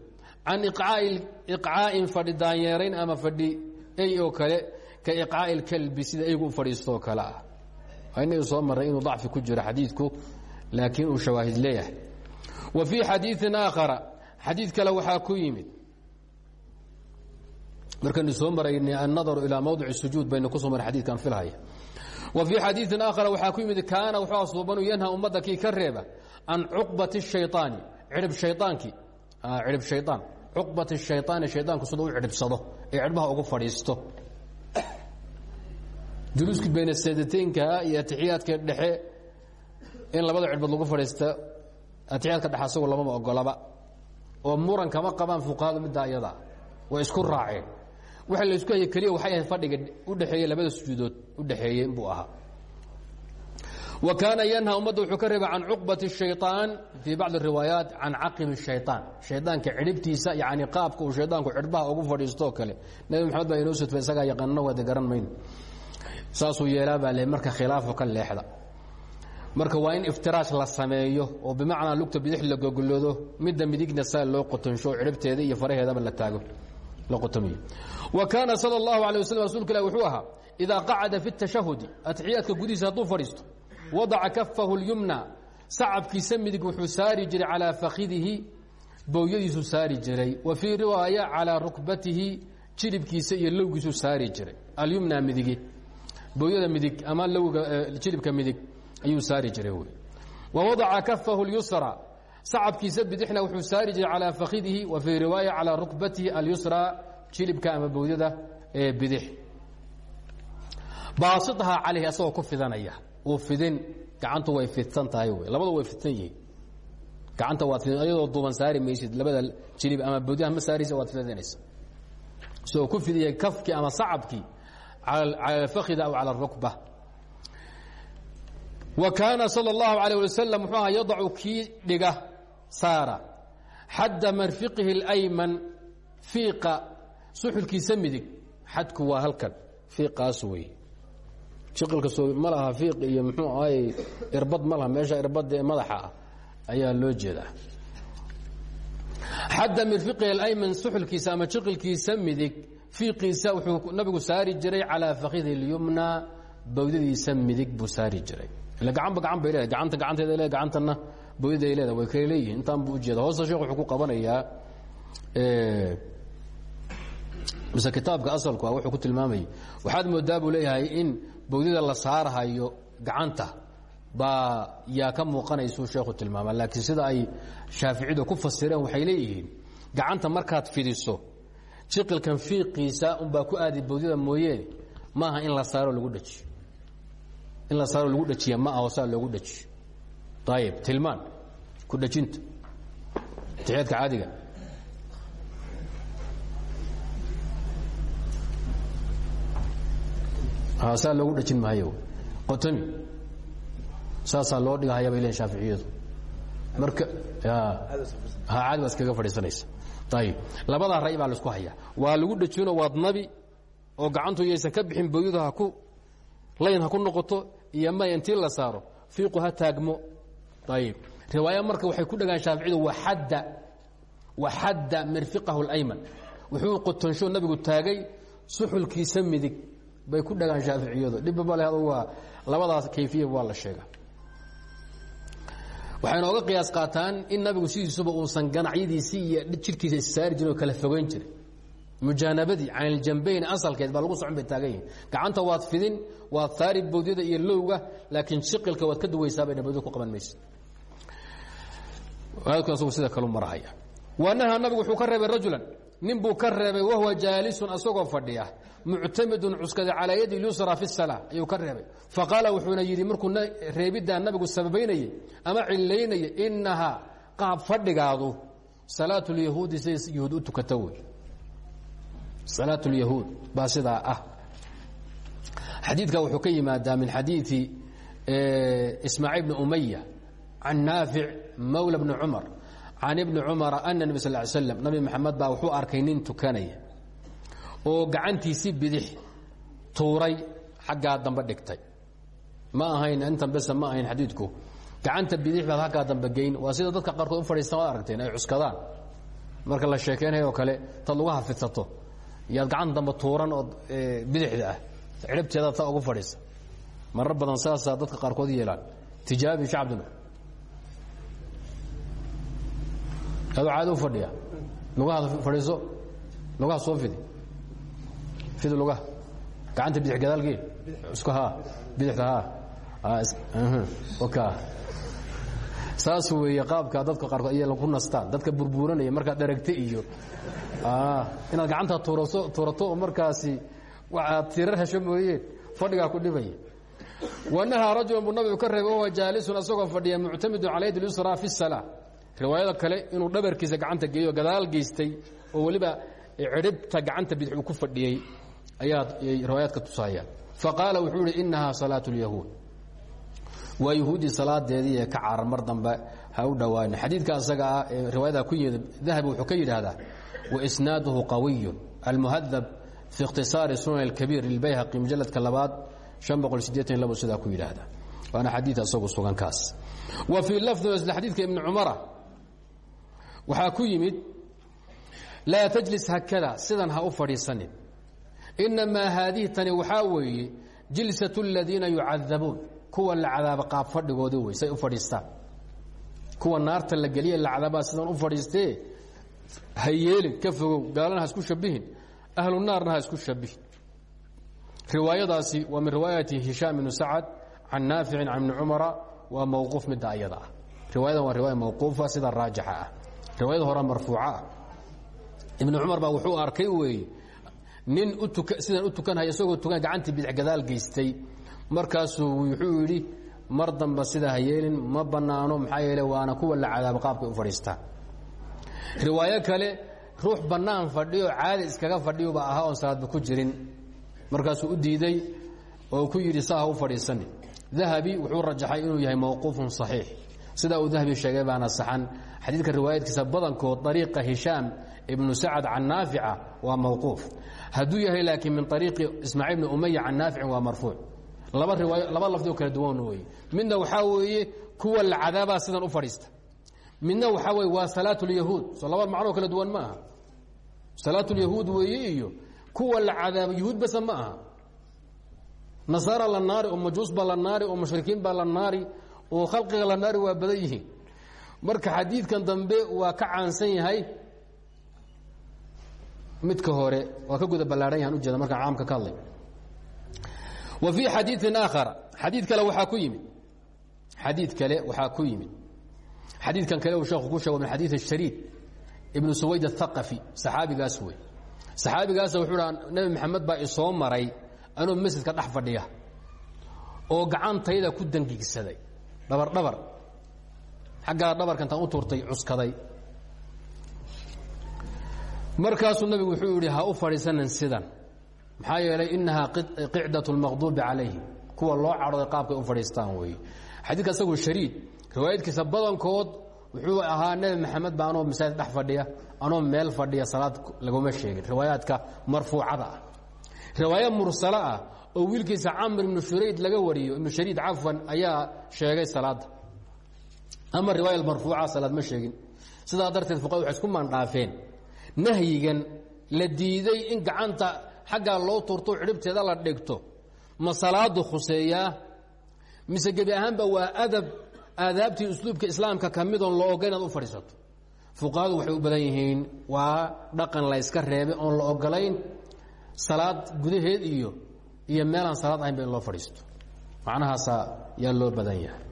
can iqcaa'in fadhi daanyeerayn ama fadhi ey oo kale ka iqcaa'i اlkalbi sida eygu u fadhiistooo kale ah? Inagii soo maray inuu dacfi ku jiro xadiidku laakiin uu shawaahid leeyahay wa fii xadiiin aakhara xadiid kale waxaa ku yimid. Markaynu soo maraynay annadaru ilaa mawdic sujuud baynu ku soo maray xadiidkan filhaya. Wa fii xadiiin aakhara waxaa ku yimid kaana wuxuu asuubanu yanha ummadda kii ka reeba can cuqbati shayaani cihib hayaankii cihib shayaan ah, cuqbati shayaani shayaanku sida u cidhibsado ee cidhbaha ugu fadhiisto. Juluuski bayna seedataynka iyo atixiyaadka dhexe in labada cidhbood lagu fadhiista atixyaadka dhex asagu lamama ogolaba oo muran kama qabaan fuqahadu middaa iyadaa way isku raaceen waxa la isku hayay keliya waxay ahayd fadhiga u dhexeeyey labada sujuudood u dhexeeyey inbuu ahaa. Wa kaana yanha ummadda wuxuu ka reeba can cuqbati shayطaan fii bacdi riwaayaat can caqimi shayطaan shaydaanka cidhibtiisa yani qaabka uu shaydaanku cidhbaha ugu fadhiisto o kale. Nabi maxamed baa inoo sutfa isagaa yaqaanana waada garan mayno saasuu yeelaabaa le marka khilaafu ka leexda marka waa in iftiraash la sameeyo oo bimacnaa lugta bidix la gogoloodo midda midigna saa loo qotansho oo iyo faraheedaba la taago la qotamiyo wa kaana sala allahu alay waslam rasulka wuxuu ahaa idaa qacada fi اtashahudi atixiyaadka gudihiisa hadduu fadhiisto wadaca kafahu اlyumna sacabkiisa midig wuxuu saari jiray calaa fakidihi booyadiisuu saari jiray wa fii riwaaya calaa rukbatihi jilibkiisa iyo lowgiisuu saari jiray alyumna midigi booyada midig ama lowga eh, jilibka midig ayuu saari jiray wy wa wadaca kafahu اlyusra sacabkiisa bidixna wuxuu saari jiray calaa fakidihi wa fii riwaaya calaa rukbatihi alyusra jilibka ama bowdada ee bidix. Baasiha calayhi asagoo ku fidanaya. Uu fidin. Gacantu way fidsan tahay wy labadu way fidsan yihiin. Gacanta waad iyadoo duuban saari maysid. Labada jilib ama bowdaha ma saaraysa waad fidinaysa isagoo ku fidiyay kafkii ama sacabkii cala alfakida aw cala arukba wa kaana sala allahu calayh wasalam muxuu aha yadacu kii dhiga saara. Xadda marfiqihi اlayman fiiqa suxulkiisa midig. Xadku waa halkan fiiqaas wey. Shiqilka ma laha fiiq iyo muxuu ahay irbad ma laha meesha irbadda ee madaxa ah ayaa loo jeedaa xadda mirfiqihi alayman suxulkiisa ama shiqilkiisa midig fiiqiisa wuxuu nabigu saari jiray calaa fakihi اlyumna bawdadiisa midig buu saari jiray ila gacanba gacan bay leedahay gacanta gacanteeda le gacantana bawdaday leedahay way kale leeyihiin intaan buu ujeeda hoosta sheekh wuxuu ku qabanayaa mise kitaabka asalku ah wuxuu ku tilmaamayay waxaad moodaa buu leeyahay in bawdada la saarhayo gacanta baa yaa ka muuqanaysuu sheekhu tilmaama laakiin sida ay shaaficiyadu ku fasireen waxay leeyihiin gacanta markaad fidiso jiqilkan fiiqiisa unbaa ku aadi bawdada mooyeene maaha in la saaro lagu dhajiyo in la saaro lagu dhajiya ma aho saa loogu dhajiyo ayib tilmaan ku dhajinta. Tixiyaadka caadiga. Saa loogu dhajin maayo qotami. Saasaa loo dhigahaya bay leeyiin shaaficiyadu. Marka caadi baa iskaga fadhiisanaysa. Ayib labadaa ray baa la isku hayaa. Waa lagu dhajino waad nabi oo gacantu yaysan ka bixin booyadu ha ku layn ha ku noqoto iyo may intii la saaro fiiqu ha taagmo. Ayib. Riwaaya marka waxay ku dhagaan shaaficiyadu waxadda waxadda mirfiqahu اlayman wuxuu qotonsho nabigu taagay suxulkiisa midig. Bay ku dhagaan shaaficiyadu. Dhibba male waa labadaas kayfiya waa la sheega. Waxay nooga qiyaas qaataan in nabigu sidiisuba uusan ganacyadiisii iyo jirkiisa issaari jirin oo kala fogeyn jiray mujaanabadii can iljambayn asalkeed baa lagu socon bay taagan yihiin gacanta waad fidin waad saari bawdyada iyo lowga laakiin shiqilka waad ka duwaysaabana bawdyada ku qaban maysa. Agu sida kalu marahaya. Wanaha nabigu wuxuu ka reebay rajulan. Nin buu ka reebay wahuwa jaalisun asagoo fadhiya. Muctamidun cuskada calaa yadi lyusra fi salaa ayuu ka reebay. Faqaala wuxuuna yidhi markuu reebiddaa nabigu sababaynayey ama cilaynayay inahaa qaab fadhigaadu salaat lyahuudi siday yahuud u tukata wey salaat lyahuud baa sidaa ah. Xadiidka wuxuu ka yimaadaa min xadiidi ismaaciil bni umaya can naafic mawla bni cumar. Can ibni cumara ana nebi sal slam nabi maxamed baa wuxuu arkay nin tukanaya oo gacantiisii bidix tuuray xaggaa dambe dhigtay. Ma ahayn intan bese ma ahayn xadiidku. Gacanta bidix baad xaggaa dambe geyn waa sida dadka qaarkood u fadhiistan waad aragteen ay cuskadaan. Marka la sheekeynayo oo kale tad lagu hafidsato yaad gacanta dambe tuuran oo bidixda ah. Ciribteedaad saa ugu fadhiisa. Marar badan saasaa dadka qaarkood yeelaan. Tijaabi shacabduna adoo caado u fadhiya. Lugahaada fadhiiso. Lugaha soo fidi. Fidi lugaha. Gacanta bidix gadaalgee isku haa. Bidixda haa. Ka saas weeye qaabka dadka qaarkood ayay lagu nastaan dadka burburanaya markaad dharagta iyo ah, inaad gacanta tuuraso tuurato oo markaasi waxaad tirar hesho mooyeen fadhigaa ku dhibaya wanahaa rajulan buu nabigu ka reebay wahuwa jaalisun asagoo fadhiya muctamidun cala yadi lyusraa fi salaa riwaayada kale inuu dhabarkiisa gacanta geeyo gadaal geystay oo weliba cidhibta gacanta bidix uu ku fadhiyey ayaa riwaayaadka tusaayaan. Faqaala wuxuu ihi innahaa salaatu اlyahuud waa yuhuuddii salaadeedii ee ka carar mar dambe ha u dhowaan xadiidka asaga ah ee riwaayada ku yeeda dahabi wuxuu ka yidhaahdaa waisnaaduhu qawiyun. Almuhadab fi ikhtisaari sunan kabiir lilbayhaqi mujaladka labaad sidaa ku yidhaahda waana xadii asagu sugan wa fii lafdin isla xadiidka ibni cumara waxaa ku yimid laa tajlis hakada sidan ha u fadhiisanin. Inamaa haadihi tani waxaa weeye jilsat اladiina yucadabuun kuwa la cadaaba qaab fadhigoodii wey say u fadhiistaan. Kuwa naarta la geliya la cadaabaa sidan u fadhiistee ha yeelin ka fogow gaalana ha isku shabihin ahlu naarna ha isku shabihin. Riwaayadaasi waa min riwaayati hishaam ibnu sacad can naaficin can ibni cumara waa mawquuf midda ayada ah. Riwaayadan waa riwaaya mawquufa sida raajixa ah. Riwaayada hore marfuuca ah. Ibnu cumar baa wuxuu arkay weeye nin sidan u tukanhaya isagoo tukan gacantii bidix gadaal geystay markaasuu wuxuu yidhi mar damba sidaa ha ma bannaano maxaa yeele waana kuwa la cadaabo qaabkay u fadhiistaan riwaayo kale ruux bannaan fadhiyo caadi iskaga fadhiyuba ahaa oon salaadba ku jirin. Markaasuu u diiday oo ku yidhi saa ha u fadhiisani. Dahabi wuxuu rajaxay inuu yahay mawquufun صaxiix sidaa uu dahabi sheegay baana saxan. Xadiidka riwaayadkiisa badankood ariiqa hishaam ibnu sacad can naafica waa mawquuf. Hadduu yahay laakiin min ariiqi ismaaciil bni umaya can naaficin waa marfuuc laba riwaayo laba lafdi oo kala duwan weeye. Midna waxaa weeye kuwa la cadaabaa sidan u fadhiista. Midna waxaa weye waa salaat اlyahuud soo laba macnoo kala duwan ma aha. Salaat اlyahuud weeye iyo kuwa la cadaabo yahuud basa ma aha. Nasaara la naari oo majuus baa la naari oo mushrikiin baa la naari oo khalqiga la naari waa badan yihiin. Marka xadiidkan dambe waa ka caansan yahay midka hore waa ka guda ballaahan yahan ujeeda markaan caamka ka hadlay wa fii xadiiin aakhar xadiid kale waxaa ku yimid. Xadiid kale waxaa ku yimid. Xadiidkan kale uu sheekhu ku sheego min xadiid shariid ibnu suwayd athaqafi saxaabigaas wey. Saxaabigaasa wuxuu dhaa nebi maxamed baa isoo maray anuu masjidka dhex fadhiya oo gacantayda ku dangigsaday. Dhabar dhabar. Xaggaa dhabarka intaan u tuurtay cuskaday. Markaasuu nabigu wuxuu yidhi ha u fadhiisanan sidan maxaa yeelay inahaa qicdaة اlmaqduubi calayhim kuwa loo cadhooday qaabkay u fadhiistaan weeye. Xadiidka isagu shariid riwaayadkiisa badankood wuxuu ahaa nebi maxamed ba anoo masaajid dhex fadhiya anoo meel fadhiya salaad laguma sheegin riwaayaadka marfuucada ah. Riwaayo mursalo ah oo wiilkiisa camr ibnu shurayd laga wariyo ibnu shariid cafwan ayaa sheegay salaadda ama riwaaya marfuuca salaad ma sheegin. Sidaa darteed fuqada waxay isku maandhaafeen nahyigan la diiday in gacanta xaggaa loo turto cidhibteeda la dhigto. Ma salaadu khuseeyaa mise gebi ahaanba waa adab aadaabtii usluubka islaamka ka midoon la oga inaad u fadhiisato. Fuqahadu waxay u badan yihiin waa dhaqan la yska reebay oon la ogolayn salaad gudaheed iyo iyo meelaan salaad ahayn ba in loo fadhiisto macnahaasaa yaa loo badan yahay.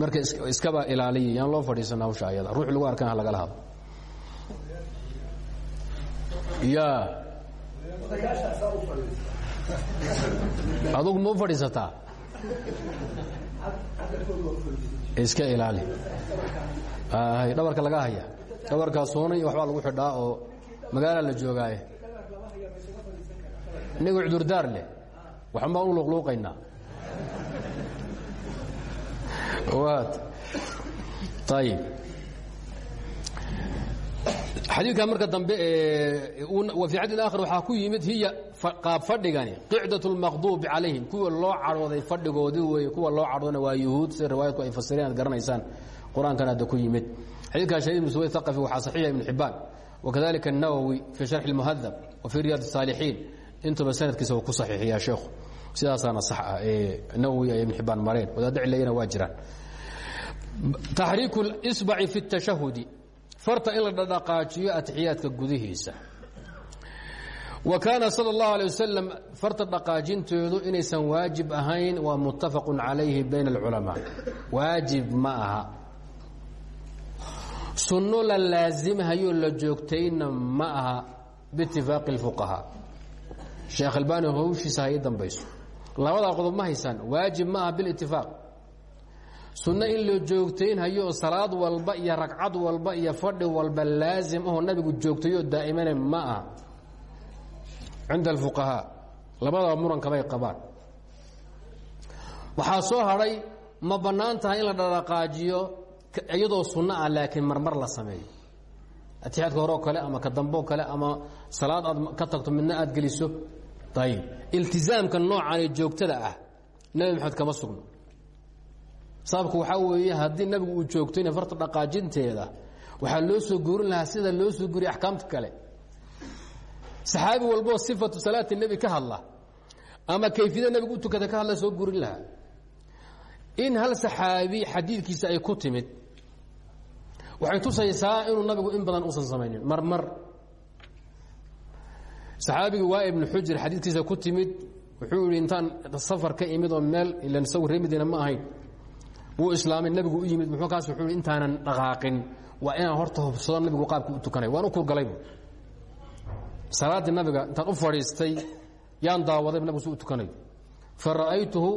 Marka iskaba ilaaliya yaan loo fadhiisana hawsha ayada. Ruux lagu arkan ha lagala hadlo ya adugu ma u fadhiisataa iska ilaali. Dhabarka laga haya. Dhabarkaa soonay waxbaa lagu xidhaa oo magaala la joogaaye. Inagu cudurdaar leh. Waxan baan u luqluuqaynaa ayib xadiidkan marka dambe fi xadii aakhir waxaa ku yimid hiya qaab fadhigani qicdaة اlmaqduubi calayhim kuwa loo cadhooday fadhigoodi weeye kuwa loo cadhoodana waa yuhuud sida riwaayadku ay fasireen ad garanaysaan qur-aankan hadda ku yimid xadiidkan shahid ibn suwayd aqafi waxaa saxiixa ibn xibaan wakadalika الnawowi fii sharxi اlmuhadab wa fii riyaad الsaalixiin intuba sanadkiisa uu ku saxiixiyaa sheekhu sidaasaana sax ah ee nawowi ay ibn xibaan mareen wadaadda cilayana waa jiraan taxriiku اsbaci fi الtashahudi farta in la dhadhaqaajiyo atixiyaadka gudihiisa wa kaana salى اllahu alيه wasalam farta dhaqaajinteedu inaysan waajib ahayn waa muttafaqu calayhi bayna اlculamaa waajib ma aha sunno la laasimhayoo la joogtayna ma aha biitifaaqi اlfuqahaa sheekh albani howshiisa hay dambayso labadaa qodob ma haysaan waajib ma aha bilitifaaq sunno in la joogtaynhayo oo salaad walba iyo ragcad walba iyo fadhi walba laasim ahoo nabigu joogtayoo daa'imane ma aha. Cinda alfuqahaa labadaba murankamay qabaan. Waxaa soo hadhay ma bannaan tahay in la dhaqaajiyo iyadoo sunno ah laakiin marmar la sameeyo. Atixiyaadka horeo kale ama ka damboo kale ama salaad aad ka tagto midna aad geliso ayib iltizaamka noocaane joogtada ah nebi maxamed kama sugno sababku waxaa weeye haddii nabigu uu joogtayna farta dhaqaajinteeda waxaa loo soo guurin lahaa sida loo soo guuriya axkaamta kale. Saxaabi walboo sifatu salaati nebi ka hadla ama kayfiyada nebigu u tukata ka hadla soo guurin lahaa. In hal saxaabi xadiidkiisa ay ku timid waxay tusaysaa inuu nabigu in badan uusan samaynin marmar saxaabigii waa ibnu xujr xadiidkiisa ku timid wuxuu yihi intaan safar ka imid oo meel ilan isagu ree madiina ma ahayn wuu islaamay nabigu u yimid muxuu kaas wuxuu intaanan dhaqaaqin waa inaan horta hubsado nabigu qaabka u tukanay waan u kurgalaybu salaaddii nabiga intaan u fadhiistay yaan daawaday nabigu si u tukanayo fa ra'aytuhu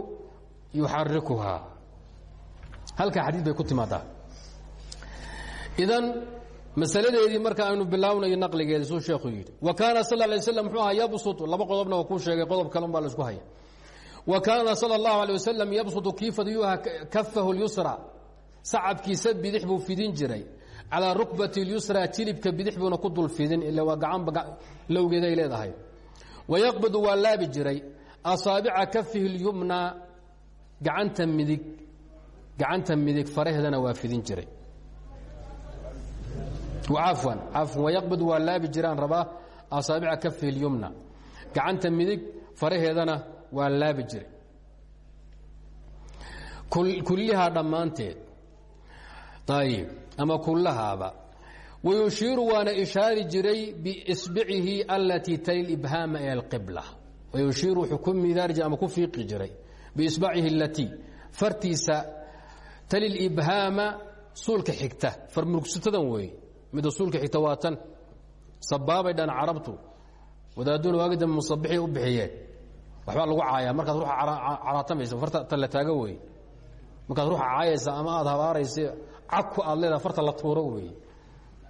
yuxarikuhaa halkaa xadiid bay ku timaadaa. Idan masaladeedii marka aynu bilaawnayo naqligeedi suu sheekhu yidhi wa kaana sal lay slam muxuu ahaa yabsut laba qodobna waa kuu sheegay qodob kale un baa la isku haya wa kaana sala allahu alay wasalam yabsutu kiifadiyuha kafahu lyusra sacabkiisa bidix buu fidin jiray. Calaa rukbati lyusra jilibka bidix buuna ku dul fidin ila waa gacanba lowgeeday leedahay. Wayaqbadu waa laabi jiray. Asaabica kafihi lyumna gacanta midig gacanta midig faraheedana waa fidin jiray. Cafwan cafwan. Wayaqbadu waa laabi jiraan rabaa asaabica kafihi lyumna gacanta midig faraheedana waa laabi jiray. Kullihaa dhammaanteed. Ayib ama kullahaaba. Wayushiiru waana ishaari jiray biisbicihi alatii tali ibhaama ila اlqibla wayushiiru wuxuu ku midaarji ama ku fiiqi jiray biisbacihi alatii fartiisa tali libhaama suulka xigta. Farmurugsatadan weeye midda suulka xigta waa tan. Sabaabay dhan carabtu. Wadaaduna waagi dambe musabixii u bixiyeen waxbaa lagu caayaa markaad ruuxa caraatamaysa farta ta la taago weeye markaad ruuxa caayaysa ama aad habaaraysa cagku aad leedaha farta la tuuro weeye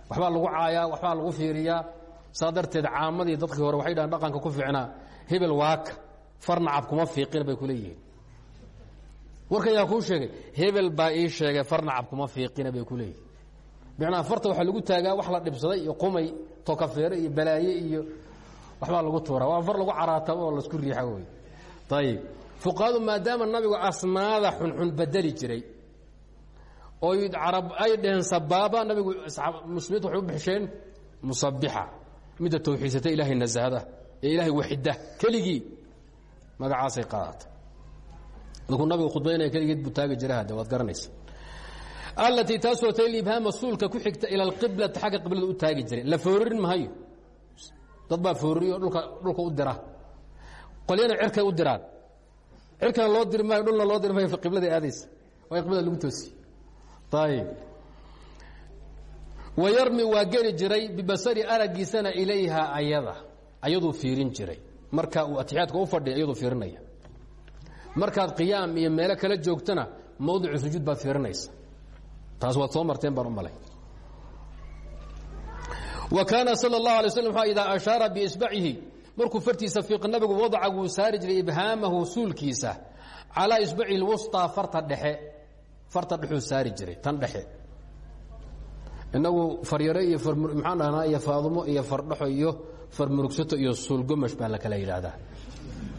waxbaa lagu caayaa waxbaa lagu fiiriyaa. Saa darteed caamadii dadkii hore waxay dhahan dhaqanka ku fiicnaa hebel waaka far nacab kuma fiiqin bay ku leeyihiin. Warkan yaa kuu sheegay hebel baa ii sheegay far nacab kuma fiiqina bay ku leeyihiin bicnaa farta waxaa lagu taagaa wax la dhibsaday iyo qumay tokafeere iyo balaaye iyo waxbaa lagu tuuraa. Waa far lagu caraatamo oo la isku riixa wey ayib fuqahadu maadaama nabigu asmaada xunxun bedeli jiray oy carab ay dheheen sabaaba nabigu muslimiintu waxay u bixisheen musabixa. Midda tawxiidsata ilaahay nasahda ee ilaahay waxida keligii magacaasay qaadata markuu nabigu khudbaynaya keligeed buu taagi jira hadde waad garanaysa. Allatii taasoo tali ibhaama suulka ku xigta ila alqiblati xagga qiblada u taagi jiray. La foorin mahayo dad baa fooriyo dhulka u dira. Qolyana cirkay u diraan. Cirkana loo diri maayo dhulna loo diri maayo qiblada aadaysa. Waa qiblada lagu toosiye ayib wayarmi waa geli jiray bibasari aragiisana ilayha ayada. Ayaduu fiirin jiray. Marka uu atixiyaadka u fadhiya ayaduu fiirinaya. Markaad qiyaam iyo meelo kala joogtana mawdicu sujuud baad fiirinaysa. Taas waad soo marteen baan u malay wa kaana sal اlahu alay slam idaa ashaara biisbacihi markuu fartiisa fiiq nabigu wadaca wuu saari jiray ibhaamahu suulkiisa. Calaa isbaci lwusطaa farta dhexe. Farta dhexuu saari jiray tan dhexe. Inagu faryare iyo maxaan dhahnaa iyo faadumo iyo fardhaxo iyo farmurugsato iyo suulgomash baa la kala yidhaahdaa.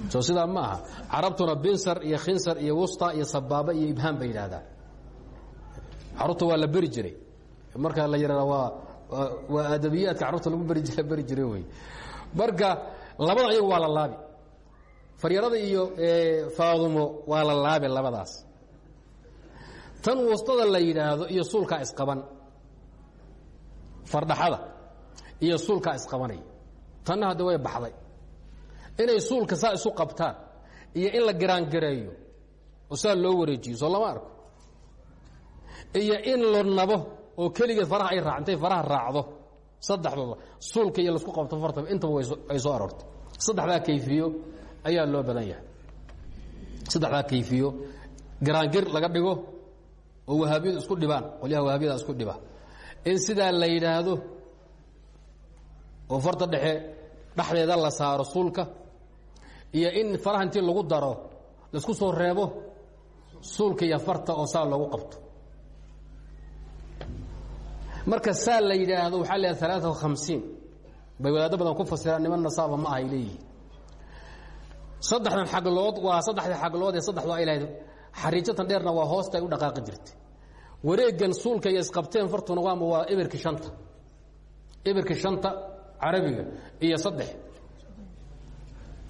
Soo sidaa ma aha. Carabtuna binsar iyo khinsar iyo wusta iyo sabaaba iyo ibhaam bay yidhaahdaa. Carurta waa la beri jiray. Marka la yihahda waa waa adabiyaadka carruurta lagu beri jira beri jiray wey. Marka labada ayagu waa la laabi. Faryarada iyo faadumo waa la laabi labadaas. Tan wastada la yidhaahdo iyo suulkaa isqaban. Fardhaxada iyo suulkaa isqabanaya tanna hadda way baxday. Inay suulka saa isu qabtaan iyo in la giraangareeyo oo saa loo wareejiyo soo lama arko. Iyo in la nabo oo keligeed faraha ay raa intay faraha raacdo. Saddexdooda suulka iyo la isku qabto fartaba intaba ay soo aroortay. Saddexdaa kayfiyo ayaa loo badan yahay. Saddexdaa kayfiyo giraangir laga dhigo oo wahaabiyadu isku dhibaan qolyaha wahaabiyada isku dhiba. In sidaa la yidhaahdo oo farta dhexe dhexdeeda la saaro suulka iyo in faraha intii lagu daro la isku soo reebo suulka iyo farta oo saa loogu qabto marka saa la yidhaahdo waxaa yidhahda alaaa hamsiin bay wadaaddo badan ku fasiraan niman nasaaba ma aha ay leeyihiin. Saddexdan xaglood waa saddexdii xaglood ee saddexdu ay lahayd xariijatan dheerna waa hoosta ay u dhaqaaqi jirtay. Wareegan suulka iyo isqabteen fartuna waama waa ibirki shanta. Ibirki shanta carabiga iyo saddex.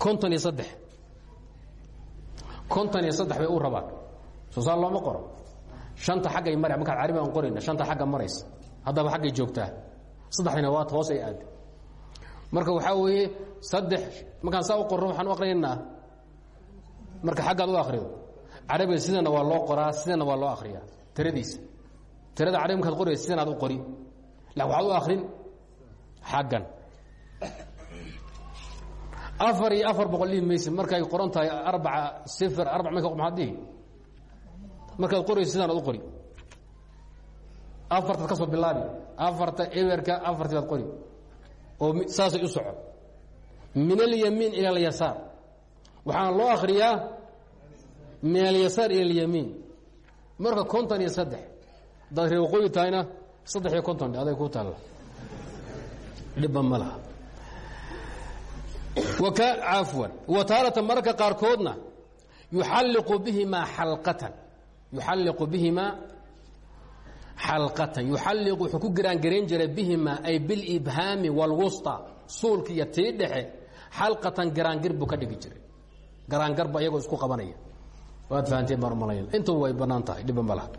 Konton iyo saddex. Konton iyo saddex bay u rabaan. Soo saa looma qoro. Shanta xaggay mara markaad carabi aan qorayna shanta xagga maraysa haddaba xaggay joogtaa. Saddexdina waad hoos ay aada marka waxaa weeye saddex markaan saa u qorno waxaan u aqrinaynaa marka xaggaad u akrido carabiga sidana waa loo qoraa sidana waa loo akriyaa tiradiisa. Tirada carabi markaad qoraysa sidanaad u qori. La waxaad u akrin xaggan. Afar iyo afar boqol dhihi mayse markay qoran tahay arbaca sifir arba marka maxaad dhihi markaad qorayso sidaan ad u qori afartaad ka soo bilaabi afarta eberka afartii baad qori. Oo saasay u soco. Min alyamiin ila alyasaar. Waxaana loo akriyaa min alyasaar ila alyamiin. Marka konton iyo saddex hadaad ree waqooyi tahayna saddex iyo konton aday ku taalla. Dhibba ma laha. Cafwan wa taaratan mararka qaarkoodna yuxalliqu bihimaa xalqatan. Yuxalliqu bihimaa xalqatan yuxalliqu wuxuu ku garaangarayn jiray bihimaa ay bilibhaami wاlwusطa suulka iyo tii dhexe xalqatan garaangir buu ka dhigi jiray garaangarba iyagoo isku qabanaya waad fahanteen baan umalayn intuba way bannaan tahay dhibba ma laha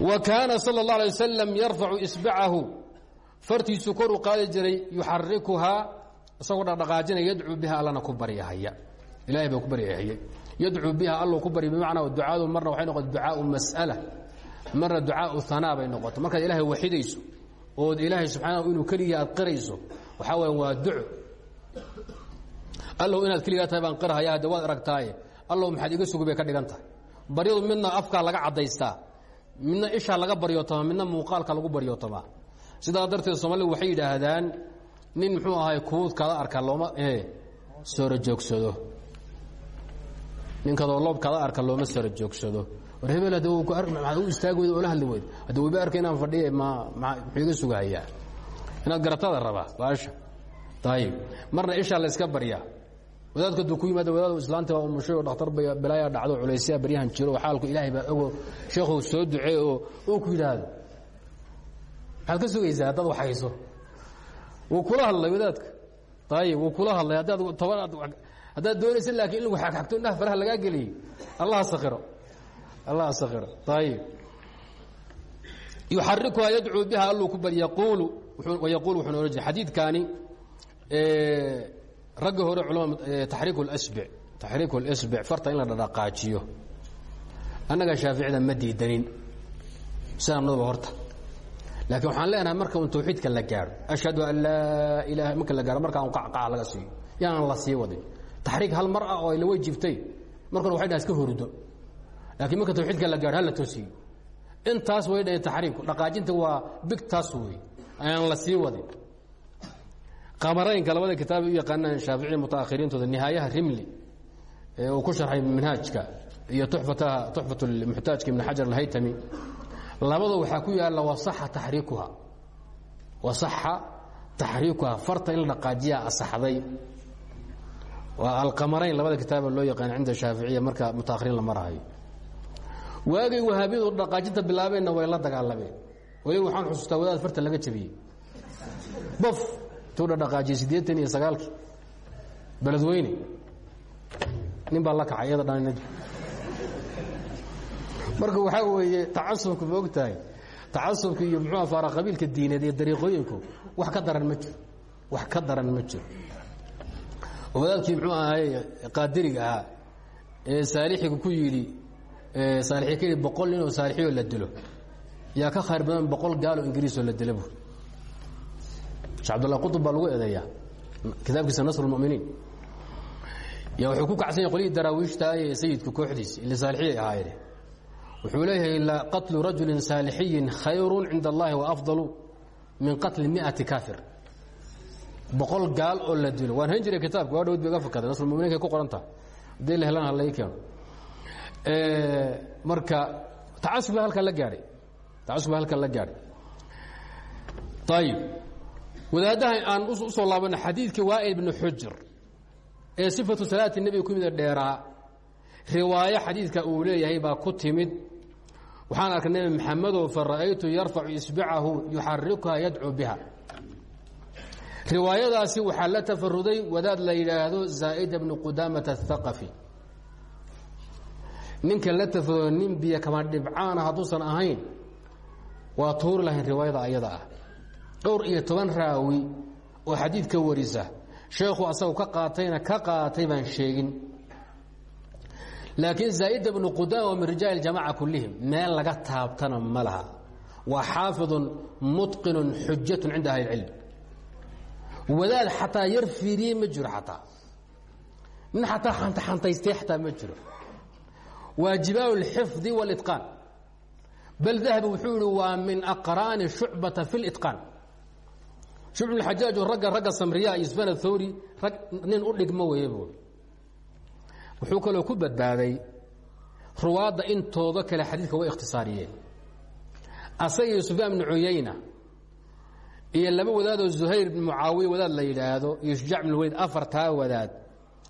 wa kaana salى الlaه alيه wasalam yarfacu isbacahu fartiisu kor u qaadi jiray yuxarikuhaa isagoo dhaqdhaqaajinaya yadcuu biha allana ku baryahaya ilahay baa ku baryahaya yadcuu biha alluu ku barya bimacnaa ducaadu marna waxay noqota ducaau mas'ala marna ducaau hanaa bay noqota markaad ilaahay waxidayso ood ilaahay subxaana inuu keligii aad qirayso waxaa weya waa duco allow inaad keligaa tahay baan qirhaya hadde waad aragtaaye allow maxaad iga sugi bay ka dhigan tahay. Baryadu midna afkaa laga caddaystaa midna ishaa laga baryootamaa midna muuqaalka lagu baryootamaa sidaa darteed soomaalidu waxay yidhaahdaan nin muxuu ahay kuud kada arka looma sooro joogsado ninkadoo loob kada arka looma sooro joogsado war hebel hadda u istaagi weyd oo la hadli weyd hadda wayba arka inaan fadhiya ma muxuu iga sugahayaa? Inaad garatada rabaa baasha. Ayib marna ishaa la yska baryaa wadaadku hadduu ku yimaada wadaad islaanta waa umushay oo dhakhtar bay balaayaa dhacdo culaysyaa baryahan jiro oo xaalku ilaahay baa ogo sheekhu soo ducee oo uu ku yidhaahdo. Maxaad ka sugaysaa haddaad waxayso wuu kula hadlay wadaadka. Ayib wuu kula hadlay. Haddaad toban haddaad doonaysa laakiin in lagu xagxagto indhaha faraha lagaa geliyey allah sakiro allah sakiro ayib yuxarikuhaa yadcuu biha alluu ku bar yaquulu yaquul wuxuuna ohan jiray xadiidkaani ragga hore culama taxriik اlsbic taxriik اlsbic farta in la dhadhaqaajiyo annaga shaaficida ma diidanin sidaanaba horta laakiin waxaan leenahay marka un tawxiidka la gaadho ashhadu an laa ilaha marka la gaaro markaa un qacqaca laga siiyo yaanan la sii wadin taxriik hal mar ah oo ayla way jiftay markuna waxay dhaha iska hurdo laakiin marka tawxiidka la gaadho hala toosiyo. Intaas way dhahe taxriimku dhaqaajinta waa bigtaas wey ayaan la sii wadin qamaraynka labada kitaab u yaqaanaan shaafici mutaakhiriintooda nihaayaha rimli ee uu ku sharxay minhaajka iyo tuxfataha tuxfat muxtaajka ibn xajar alhaytami. Labada waxaa ku yaalla wasaxa taxriikuha. Wasaxa taxriikuha farta in la dhaqaajiyaa asaxday waa alqamarayn labada kitaaba loo yaqaan cinda shaaficiya marka mutaakhiriin la marahayo waagay wahaabiyadu dhaqaajinta bilaabeenna way la dagaalameen. Waliba waxaan xusuustaa wadaad farta laga jabiyey. Bof dhaqaajiye sideetan iyo sagaalkii. Beledweyne nin baa la kacay iyada dhan marka waxaa weeye tacasubka ma og tahay tacasubka iyo muxuu afaara qabiilka diineed iyo dariiqooyinku wax ka daran ma jiro. Wax ka daran ma jiro. Oo wadaadkii muxuu ahay qaadiriga ahaa ee saalixiga ku yidhi ka yidhi boqol nin oo saalixiyoo la dilo. Yaa ka khayr badan boqol gaalo ingiriisoo la dila bu shee abdullah qutub baa lagu eedeeyaa. Kitaabkiisa nasr اlmuminiin ya wuxuu ku kacsan yahay qolyihii daraawiishta ee sayidka kooxdiisa ile saalixiyay ahaayeen. Wuxuu leeyahay qatlu rajuli saalixiyin khayru cinda اllahi waafdalu min qatli miati kafir boqol gaal oo la dilo. Waan han jiray waa dhawd ba ga fakada nasrulmumininkay ku qorantaha haddii la helan halai keeno marka tacasub ba halkan la gaadhay. Tacasub ba halkan la gaadhay. Ayib wadaadaha aan u soo laabana xadiidkii waail bni xujr ee sifatu salaati nebiga ku mida dheeraa. Riwaayo xadiidka uu leeyahay baa ku timid. Waxaan arkay nebi maxamedow fa ra'aytu yarfacu isbicahu yuxarikuha yadcuu biha. Riwaayadaasi waxaa la tafaruday wadaad la yidhaahdo zaa'ida bnu qudaamata athaqafi ninka la tafarudo nin biyo kama dhibcaana hadduusan ahayn waa tuuri lahayn riwaayada ayada ah. Dhowr iyo toban raawi oo xadiid ka warisa sheekhu asagu ka qaatayna ka qaatay baan sheegin. Laakiin zaa'ida bnu qudaama min rijaal jamaca kullihim meel laga taabtana ma laha. Waa xaafidun mutqinun xujatun cinda ahli اlcilm wadaad xataa yar fiiriyey ma jiro xataa. Nin ma jiro waajibaal اlxifdi wاlitqaan bal dahabi wuxuu yihi waa min aqraani shucbata fi اlitqaan shucb xajaaj oo ragga ragga samriya iyo sfan thawri rag nin u dhigmo weeye buui wuxuu kaloo ku badbaaday ruwaadda intooda kale xadiidka way ikhtisaariyeen asaga iyo sufyaan bnu cuyayna iyo laba wadaadoo zuhayr bn mucaawiya wadaad la yidhaahdo iyo shujaac bn waliid afartaa wadaad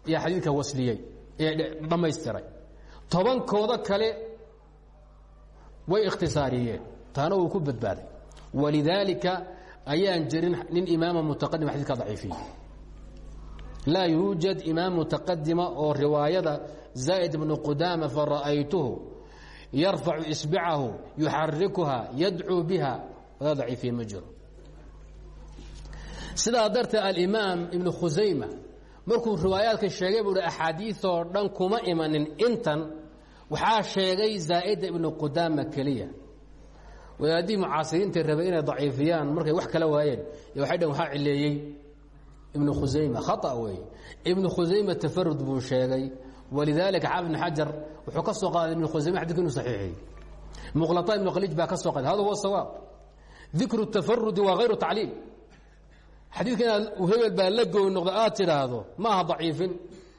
ayaa xadiidka wasliyey ee dhammaystiray tobankooda kale way ikhtisaariyeen. Taana wuu ku badbaaday. Walidaalika ayaan jirin nin imaama mutaqadim xadidka daciifiya. Laa yuujad imaam mutaqadima oo riwaayada zaa'id bnu qudaama fara'aytuhu yarfacu isbacahu yuxarikuha yadcuu biha. Wada daciifiye ma jiro. Sidaa darteed alimaam ibnu khusayma markuu riwaayaadka sheegay buu hi dhan kuma imanin. Intan waxaa sheegay zaa'ida ibnu qudaama keliya. Wadaadihii mucaasiriinta rabay inay daciifiyaan markay wax kala waayeen waxay dhn waxaa cileeyey ibnu khusayma khaa weeye ibnu khusayma tafarud buu sheegay walidaalika xaafid ibn xajar wuxuu ka soo qaaday ibnu khusayma xadidka inuu saxiixiyey muqlata ibnu khaliij baa ka soo qaaday. Hada huwa sawaab. Dikru tafarudi waa hayru tacliil xadiidka inaad hebel baa la goy noqdo aad tidhaahdo ma aha daciifin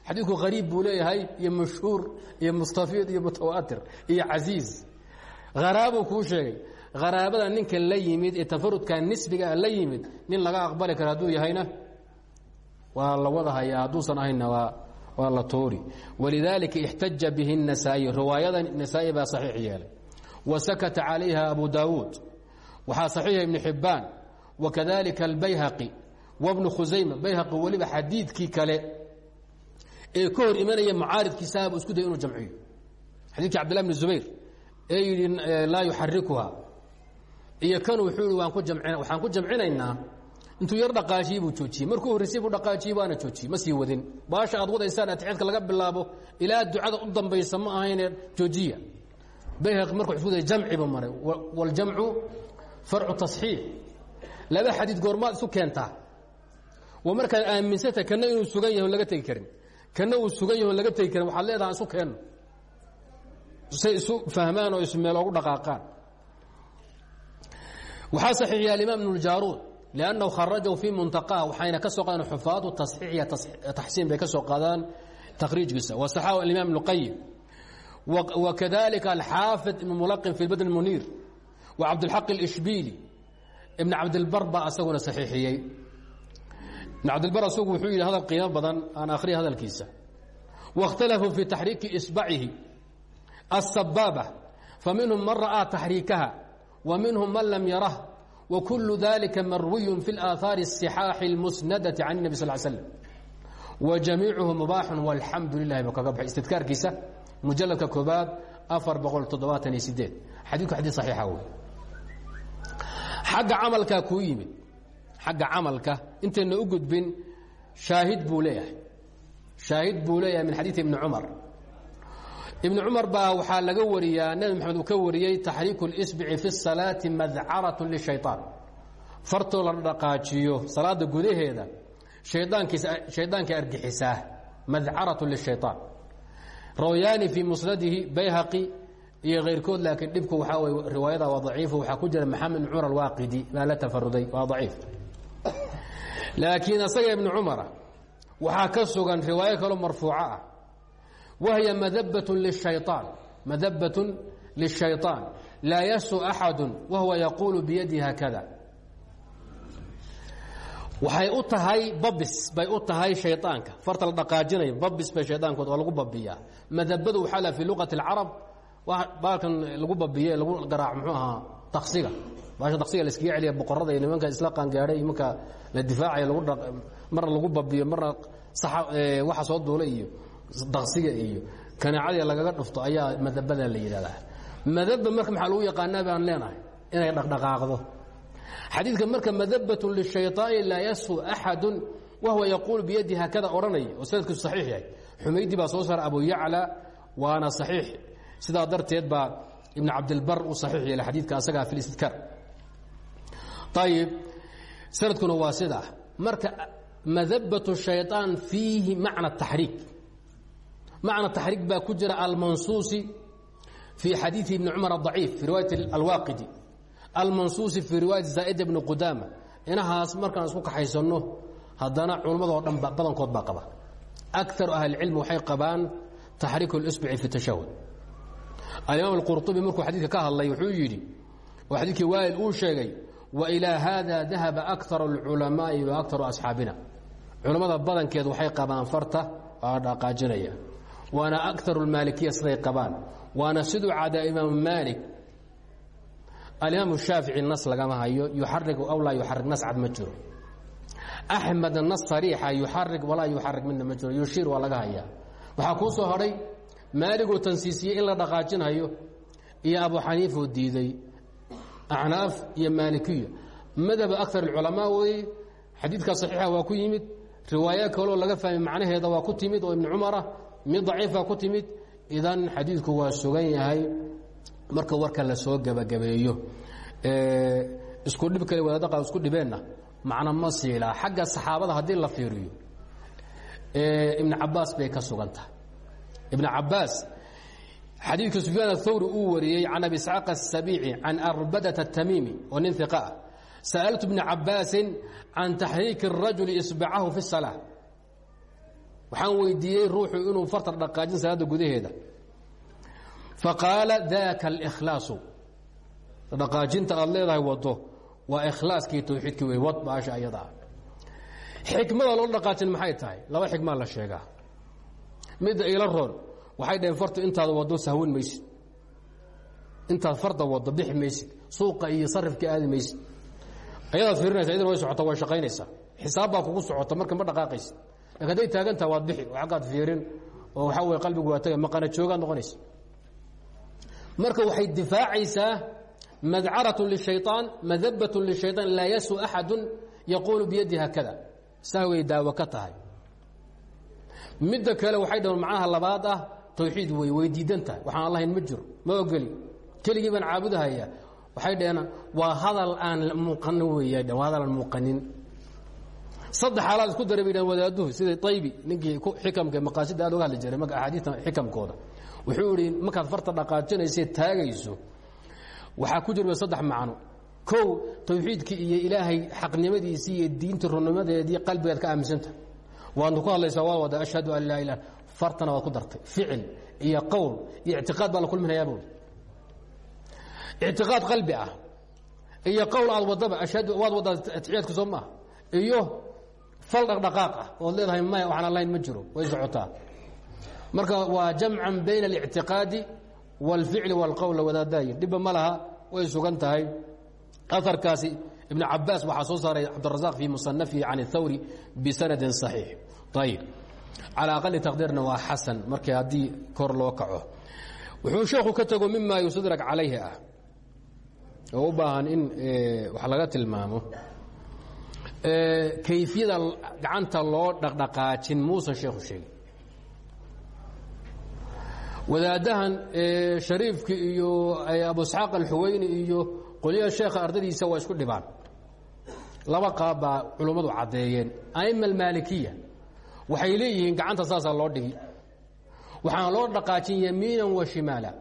xadiidku hariib buu leeyahay iyo mashhuur iyo mustafiid iyo mutawaatir iyo casiiz haraabuu kuu sheegay haraabada ninka la yimid ee tafarudka nisbiga la yimid nin laga aqbali karo hadduu yahayna waa la wada hayaa hadduusan ahaynna waa waa la tuuri walidaalika ixtaja bihi النasaaئي riwaayada nasaa-i baa saxiix yeelay wa sakata calayha abu daawuud waxaa saxiixa ibn xibbaan wakadalika albayhaqi wabnu khusayma bayhaqi weliba xadiidkii kale ee ka hor imanaya mucaaridkiisaabu isku day inuu jamciyo. Xadidkii cabdillah bn zubayr ee yidhi laa yuxarikuha iyo kan wuxuu yihi waan ku jamcin waxaan ku jamcinaynaa. Intuu yar dhaqaajiyey buu joojiyey. Markuu horraysay buu dhaqaajiyey waana joojiyey. Ma sii wadin. Baasha aad wadaysaan atixidka laga bilaabo ilaa ducada u dambaysa ma ahayne joojiya. Bayhaqi marka wuxuu day jamciba maray. Waljamcu farcu tasxiix. Laba xadiid goormaad isu keentaa waa markaad aaminsanta kana inuu sugan yahay on laga tegi karin kana uu sugan yahay on laga tegi karin waxaad leedaha isu keenno say isu fahmaan oo isu meel ogu dhaqaaqaan waxaa saxiixiya alimaam ibnu ljaaruud لأنه kharajahu fii muntaqaha waxayna ka soo qaadeen xufaadu taصxiix iyo taxsiin bay ka soo qaadaan takhriijkiisa wasaxahu alimaam ibnu qayim wakadalika alxaafid ibn mulaqin fi badn muniir wa cabdاlxaq اlishbili ibn cabdilbar baa asaguna saxiixiyey ibn cabdilbar asagu wuxuu yidhi hadal qiimo badan aan akhriya hadalkiisa واkhtalafuu fii taxriiki isbacihi الsabaabة faminhum man ra'aa taxriikaha wa minhum man lam yarah وكل ذلكa marwiy في الآثاaر الصحاaح المسندة عن النبي صل سلم وجaميiعه مباح والحمdu لله bu kaga baxay istidكاarkiisa mujaلدka koobaad aفaر بqل تoddobaatan iyo sideed xadiku xadيث صaحيixa wey xagga camalkaa kuu yimid xagga camalka intayna u gudbin شhaahid buu leeyahay شhaahid buu leeyahay min xadيiث iبن cمر ibn cumar baa waxaa laga wariyaa nebi maxamed uu ka wariyey taxriiku اlsbici fi الsalaaةi madcaraة lلshayطaan fartoo la dhaqaajiyo salaada gudaheeda haydaanka argixisaa madcaraة lلshayطaan rawyaani fii musnadihi bayhaqi iyo kayrkood laakiin dhibku waxaa wey riwaayada waa daciif waxaa ku jira maxamed ibn cumar alwaaqidi baa la tafaruday waa daciif laakiin asaga ibn cumara waxaa ka sugan riwaayo kaloo marfuuco ah وهي مdبة للشhayطاaن مdبة للشhayطاaن لاa yسو أحad وهuوa يقuل بيdي hkذا waxay u tahay babis bay u tahay شhayطاanka farta la dhaqaajinayo babis bay shayطaankood waa lagu babiyaa madbadu waxaa l في luغaة الcarab baalkan lagu babiye lagu garaac mxuu ahaa taksiga baasha taksiga laskaga celiya boqorada iyo nimanka isla qaangaadhay imanka la difaacaya marna lagu babiyo marna waxa soo duula iyo daksiga iyo kanaacadii lagaga dhufto ayaa madabada la yidhahdaa. Madaba marka maxaa lagu yaqaanaa baan leenahay? Inay dhaqdhaqaaqdo. Xadiidka marka madabat lishayطaani laa yasfu axadu wahuwa yaquul biyadi haakada odhanaya oo sanadkiisu saxiix yahay. Xumaydi baa soo saara abu yacla waana saxiix. Sidaa darteed baa ibn cabdilbar uu saxiix yeelay xadiidka asagaa fi listidkaar ayib sanadkuna waa sidaa marka madabaة الشhayطaan fiihi macna taxriik macna taxriik baa ku jira almansuusi fii xadiiثi ibni cumar الضaciif fi riwaayat alwaaqidi almansuusi fii riwaayati zaa'ida bni qudaama inahaas markaan isku kaxaysanno haddana culammadoo dhan badankood baa qaba akaru ahli اlcilmi waxay qabaan taxriik اlsbci fi tashahud alimaam اlqurطubi markuu xadiidka ka hadlay wuxuu yidhi oo xadiidkii waa'il uu sheegay wailaa haada dahaba akar اlculamaaءi wa akaru asxaabina culammada badankeed waxay qabaan farta waa dhaqaajinaya waana akaru اlmaalikiya siday qabaan waana siduu cadaa imaamu maalik alimaam shaafici nas lagama hayo yuxarigu aw laa yuxarig nas cad ma jiro axmed nas sariixa yuxarig walaa yuxarig midna ma jiro yushiir waa laga hayaa waxaa kuu soo hadhay maaligoo tansiisiyey in la dhaqaajinhayo iyo abu xaniifoo diiday acnaaf iyo maalikiya. Madhaba akar اculamaa wey xadiidkaa saxiixa waa ku yimid. Riwaaya kaloo laga fahmay macnaheeda waa ku timid oo ibni cumara mid daciifa ku timid. Idan xadiidku waa sugan yahay. Marka warka la soo gebagabeeyo isku dhib kale wadaadaqa isku dhibeenna. Macno ma siilaa xagga saxaabada haddii la fiiriyo. Ibn cabaas bay ka sugan tahay ibn cabaas xadiidka sufyaan athawri uu wariyey can abi isxaaq aلsabiici can arbadat الtamiimi oo nin iqa ah sa'altu bna cabaasin can taxriiki الrajuli isbacahu fi الsalaa waxaan weydiiyey ruuxu inuu fartar dhaqaajin salaada gudaheeda faqaala daka اlkhlaasu dhaqaajinta aad leedahay wado waa ikhlaaskii towxiidkii wey wad baasha ayadaa xikmada loo dhaqaajin maxay tahay laba xikmaa la sheegaa midda ila roon waxay dhaheen fartu intaad wado sahwan maysid. Intaad farda wado bixi maysid. Suuqa iyo sarifka aadi maysid. Ayadaad fiirinaysa idin way socota way shaqaynaysaa. Xisaab baa kugu socota marka ma dhaqaaqaysid. Lakin hadday taagantaha waad bixi oo aggaad fiirin oo waxaa wey qalbigu waa taga maqana joogaad noqonaysa. Marka waxay difaacaysaa madcarat lishayطaan madabat lishayطaan laa yasu axadu yaquulu biyadi haakada sahway daawo ka tahay. Midda kale waxay dhaheen macnaha labaad ah tawxiid wey way diidan tahay. Waxaan allahayn ma jiro ma ogeli keligii baan caabudahaya waxay dhaheen waa hadal aan muuqanin wey waa hadal aan muuqanin. Saddex xaalaad isku daray bay dhaheen wadaaduhu sida aybi ninkii xikamka maqaasida aad oga hadli jiray marka axaadiista xikamkooda. Wuxuu idhi markaad farta dhaqaajinaysa taagayso waxaa ku jirba saddex macno. Kow tawxiidkii iyo ilaahay xaqnimadiisii iyo diinta runnimadeedii qalbigaad ka aaminsantahay waadna ku hadlaysaa waa wada ashhadu an laa ilah fartana waad ku dartay ficil iyo qowl iyo ictiqaad baa la kulminayaa buui ictiqaad qalbi ah iyo qowl aad wadaba ashhadu waad waddaa atixiyaadka soo maaha iyo fal dhaqdhaqaaq ah ood leedahay maya waxaan allahayn ma jiro way socotaa marka waa jamcan bayna اlictiqaadi wاlficli wاlqowl la wadaadayo dhibba ma laha way sugan tahay aarkaasi ibn cabaas waxaa soo saaray cabdالrazaq fi musanafihi can الthawri bisanadin صaxiix ayb calى aqali taqdiirna waa xasan markii haddii kor loo kaco. Wuxuu sheekhu ka tego mima yustadrag calayhi ah. Oo baahan in wax laga tilmaamo. Kayfiyada gacanta loo dhaqdhaqaajin muusan sheekhu sheegin wadaadahan shariifki iyo abu isxaaq alxuweyni iyo qolyaha sheekha ardadiisa waa isku dhibaan. Laba qaab baa culummadu caddeeyeen. Aima waxay leeyihiin gacanta saasaa loo dhigi. Waxaana loo dhaqaajin yamiina wa shimaala.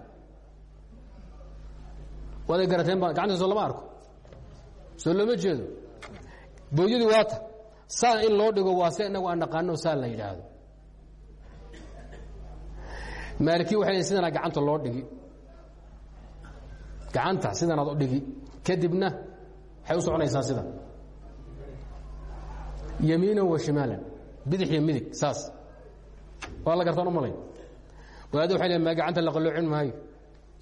Waday garateen ba gacanta soo lama arko. Soo looma jeedo. Booyadii waata saa in loo dhigo waa se inagu aan naqaano saa la yidhaahdo. Maaliki waxay leeyiin sidana gacanta loo dhigi. Gacanta sidanaad u dhigi. Kadibna waxay u soconaysaa sidan yamiinan wa shimaalan bidix iyo midig saas. Waa la gartaan u malay. Wadaadda waxay leeyiin ma gacanta la qalloocin maayo.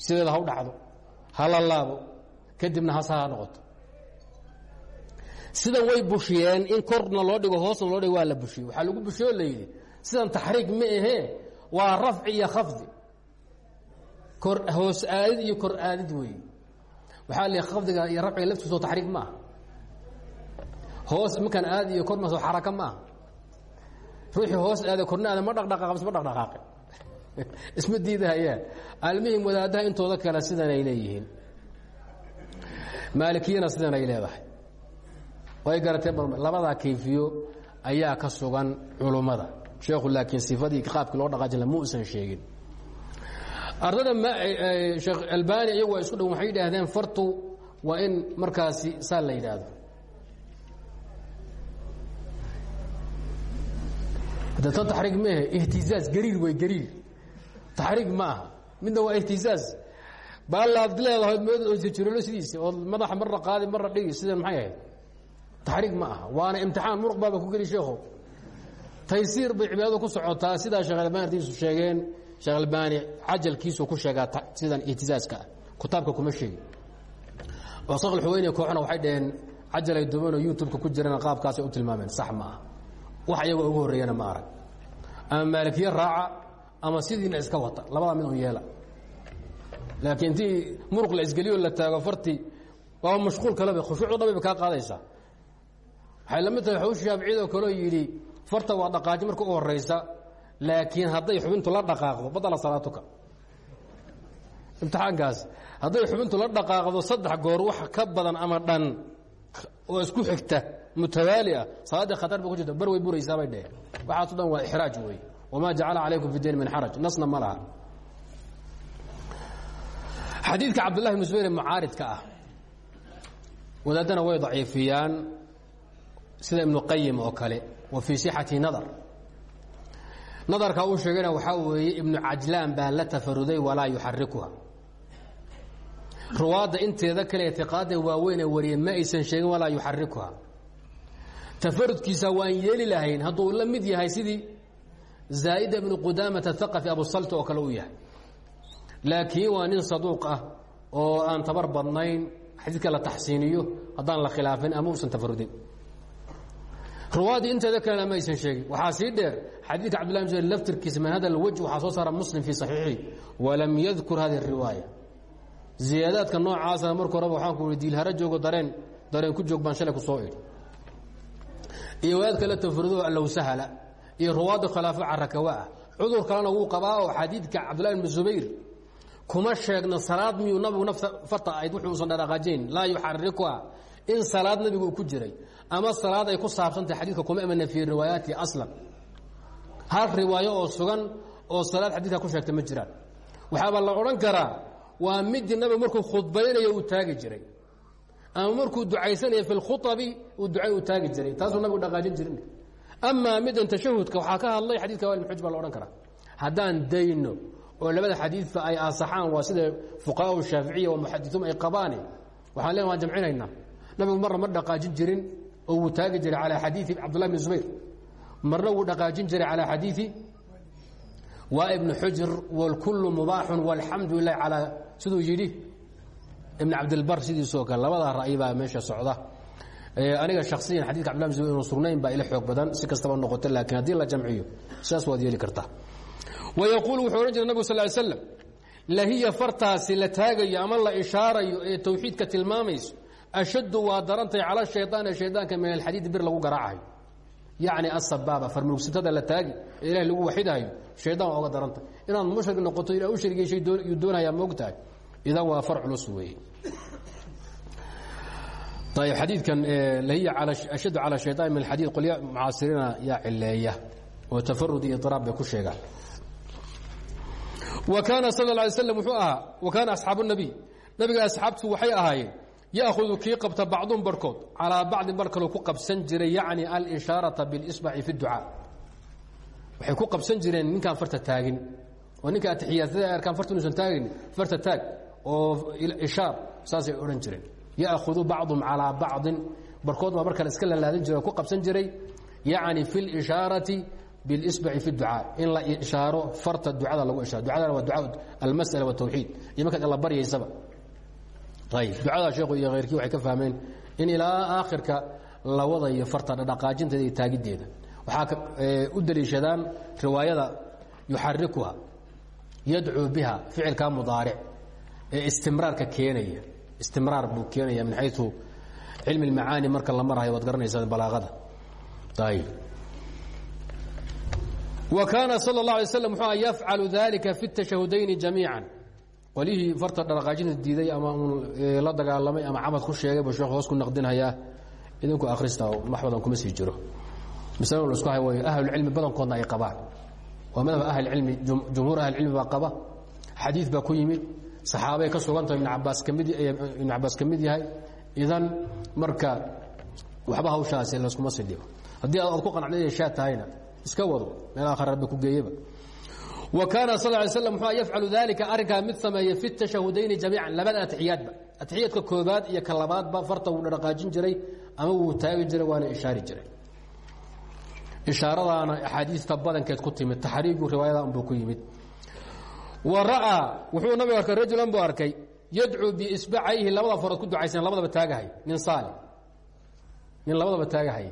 Sideeda ha u dhacdo ha la laabo kadibna hasa ha noqoto. Sidan way bushiyeen in korna loo dhigo hoosna loo dhigo waa la bushiyey. Waxaa lagu bushiyo la yidhi sidan taxriig ma ahee waa rafci iyo khafdi. Kor hoos aadid iyo kor aadid weeye waxaa la khafdiga iyo rafciga laftiisoo taxriig ma aha hoos markaan aad iyo kor maso xaraka ma aha ruuxii hoos aada korna aada ma dhaqdhaqaaq mise ma dhaqdhaqaaqin. Isma diidahayaan. Almihim wadaadaha intooda kale sidan ay leeyihiin. Maalikiyana sidan ay leedahay. Way garatee labadaa kayfiyo ayaa ka sugan culummada sheekhu laakiin sifadii qaabkii loo dhaqaajin ma uusan sheegin. Ardada sheekh albani iyagu waa isku dhow waxay yidhaahdeen fartu waa in markaasi saa la yidhaahdo de tan taxriig maahe ihtizaaz gariir wey gariir. Taxriig ma aha midna waa ihtizaaz baalla ad leedahood mood oysa jirolo sidiisa ood madaxa marra qaadi marra dhigi sidan maxay ahayd? Taxriig ma aha waana imtixaan muruq baaba ku geli sheekho taysiir bay cibaadadu ku socotaa. Sidaa sheekh albani ardiisu sheegeen sheekh albani cajalkiisu ku sheegaa sidan ihtizaaska ah. Kitaabka kuma sheegi. Wasaq alxuweyni kooxna waxay dhaheen cajalay dubanoo youtube-ka ku jirana qaabkaasay u tilmaameen. Sax ma aha wax iyagoo ugu horreeyana ma arag. Ama maalikiye raaca ama sidiina iska wata labadaa mid un yeela. Laakiin intii muruq la isgeliyo la taago farti waaba mashquul kaleba khushuucdo dhan bayba kaa qaadaysaa waxay la mid tahay xawsh shaaficiyadoo kaleo yidhi farta waa dhaqaaji marka u horaysa laakiin hadday xubintu la dhaqaaqdo badala salaatuka. Imtixaankaas hadday xubintu la dhaqaaqdo saddex goor wax ka badan ama dhan oo isku xigta mutawaali ah salaaddii khatar ba ku jirta bar way buraysaa bay dheheen waxaaso dhan waa ixraaj wey wamaa jacala calaykum fi diin min xaraj nasna ma laha. Xadiidka cabdullahi bn zubayr mucaaridka ah wadaadana way daciifiyaan sida ibnu qayim oo kale wa fii sixati nadar. Nadarka uu sheegayna waxaa weeye ibnu cajlaan baa la tafaruday walaa yuxarikuha ruwaadda inteeda kale ictiqaada waaweyn ee wariyeen ma aysan sheegin walaa yuxarikuha tafarudkiisa waan yeeli lahayn hadduu la mid yahay sidii zaa'ida ibnu qudaamata haqafi abusalti oo kale u yahay. Laakiin waa nin saduuq ah oo aan tabar badnayn xadiidka la taxsiiniyo haddaan la khilaafin ama uusan tafarudin. Ruwaadii inteeda kalena ma aysan sheegin. Waxaa sii dheer xadiidka cabdillah zubayr laftirkiisa min hada alwajh waxaa soo saara muslim fii saxiixi walam yadkur hadihi riwaaya ziyaadaadka noocaasana marka horeba waxaan ku ihi diilhara joogo dareen dareen ku joog baan shalay ku soo idhi. Iyo wadaadka la tafarudo allow sahala. Iyo ruwaadda khilaafo carakawa ah cudur kalena wuu qabaa oo xadiidka cabdullahi bn zubayr kuma sheegno salaad miyuu nabigu nafta farta ahayd wuxuu usan dhaqaajinayn laa yuxarikuha in salaad nabigu uu ku jiray ama salaad ay ku saabsantahay xadiidka kuma imana fii riwaayaati aslan hal riwaayo oo sugan oo salaad xadiidka ku sheegta ma jiraan. Waxaaba la odhan karaa waa midii nabigu markuu khudbaynayo uu taagi jiray. Ama markuu ducaysanayo fi lkhuabi uu ducay uu taagi jiray. Taasuu nabigu dhaqaajin jirin. Amaa midan tashahudka waxaa ka hadlay xadidka wail xuj baa la odhan karaa. Haddaan dayno oo labada xadiidba ay asaxaan waa sida fuqahaa shaaficiya wa muxadisuun ay qabaane waxaan len waan jamcinaynaa. Nabigu marna ma dhaqaajin jirin oo wuu taagi jiray calaa xadiidi cabdullahi bn zubayr. Marna wuu dhaqaajin jiray calaa xadiidi waa ibnu xujr wاlkulu mubaaxun wاlxamdu lilah calaa siduu yidhi ibn cabdilbar sidiisoo kale labadaa ra'yi baa meesha socda. Aniga shaksiyan xadidka abdillah bn zubayr inu sugnayn baa ila xoog badan si kastaba noqota laakiin haddii la jamciyo sidaas waad yeeli kartaa. Wayaquulu wuxuu odhan jiray nabgu sal ly slam lahiya fartaasi la taagayo ama la ishaarayo ee tawxiidka tilmaamayso ashaddu waa darantay cala shayطaani shaydaanka min alxadiidi bir lagu garaacayo. Yacni asabaaba farmurugsatada la taagi ee ilahay lagu waxidhayo shaydaan waa oga darantay inaad mushrig noqoto ilah u sharigeyshay yuu doonayaa moogtahay idan waa far culus weeye ayb xadiidkan lahiya ashaddu cala shayطaan min alxadiid qolya mucaasiriina yaa cileeya oo tafarud iyo iطiraab bay ku sheegaan wa kaana sal ه alay slam wuxuu ahaa wa kaana asxaabu الnabiy nabiga asxaabtu waxay ahaayeen ya'hudu kii qabta bacduhum barhkood calaa bacdin bar kaloo ku qabsan jiray yacni alishaaraةa biاlisbaci fi اducaa waxay ku qabsan jireen ninkaan farta taagin oo ninka atixiyaatada arkaan farta inuusan taagayni farta taag oo ishaar saasay odhan jireen. Ya'khudu bacdum calaa bacdin barkood baa markale iska lalaadin jiray oo ku qabsan jiray. Yacni fi lishaarati bilisbaci fi ducaa. In la ishaaro farta ducada lagu ishaaro. Ducadana waa ducaa almas'ala watawxiid iyo markaad alla baryaysaba. Ayib ducadaa sheekhu iyo khayrkii waxay ka fahmeen in ilaa aakhirka la wadayo farta dhaqaajinteeda iyo taagiddeeda waxaa eh, u daliishadaan riwaayada yuxarikuha yadcuu biha ficilka mudaaric ee istimraarka keenaya istimraar buu keenaya min xayu cilmi اlmacaani marka la marahayo waad garanaysaa balaaqada ayb wa kaana salى الlaه alay slam wuxuu yafcalu dalika fi الtashahudayni jamiica qolihii farta dhaqaajinta diiday ama la dagaalamay ama cabad ku sheegay buu sheekh hoos ku naqdinhayaa idinku akhrista wax badan kuma sii jiro masalo la isku hay way ahlulcilmi badankoodna ay qabaan waa madhab ahlilcilmi jumhuur ahlilcilmi baa qaba. Xadiid baa ku yimid. Saxaabay ka cabaas ka mid ibn cabaas ka mid yahay. Idan marka waxba hawshaasi layskuma sii dhibo. Haddii aad ku qanacda inay shaa tahayna iska wado. Meel aakhar rabbi ku geeyeba wa kaana sal ly slam muxuu yafcalu dalika arrinkaa mid sameeya fi tashahudayni jamiican. Labada atixiyaadba atixiyaadka koobaad iyo ka labaadba farta wuu dhaqaajin jiray ama wuu taagi jiray waana ishaari jiray ishaaradaana axaadiista badankeed ku timid taxriigu riwaayada unbuu ku yimid. Wa ra'aa wuxuu nabigu arkay rajulan buu arkay yadcuu biisbacayhi labada farood ku ducaysan labadaba taagahay nin saali nin labadaba taagahay.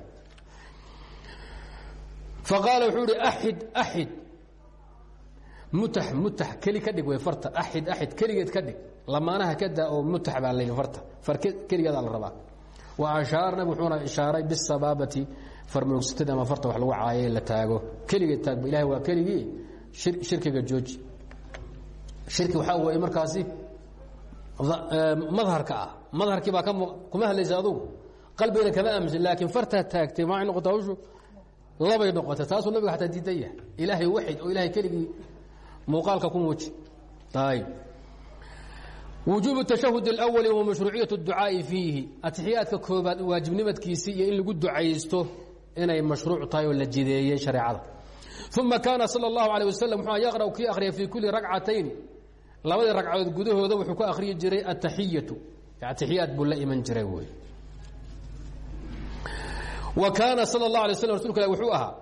Faqaala wuxuu ihi axid axid. Mutax mutax keli ka dhig way farta. Axid axid keligeed ka dhig. Lamaanaha ka daa oo mutax baa layidhi farta. Far keligeedaa la rabaa. Wa ashaar nabig wuxuuna ishaaray bisabaabati farmurugsatada ama farta wax lagu caaye la taago keligeed taagba ilahay waa keligii shirkiga jooji shirki waxaa weeye markaasi madharka ah madharkii baa ka kuma hadlaysa adugu qalbigana kama aaminsan laakiin fartaa taagtay maay noqota hawshu labay noqota taasuu nabiga xataa diidan yahay ilaahay waxid oo ilahay keligii muuqaalka ku muuji ayb wujuubu tashahud اlأwali wa mashruuciyaة اducaaءi fiihi atixiyaadka koobaad waajibnimadkiisii iyo in lagu ducaysto inay mashruuc tahay oo la jideeyey shareecada uma kaana salى الlahu عalيه waslm wxuu yaqrأu kii akhriya fii kuli ragcatayn labadii ragcadood gudahooda wuxuu ku akhriyi jiray ataxiyatu atixiyaad buu la iman jiray wey wa kaana salى الlah alay slam rasulka ilah wuxuu ahaa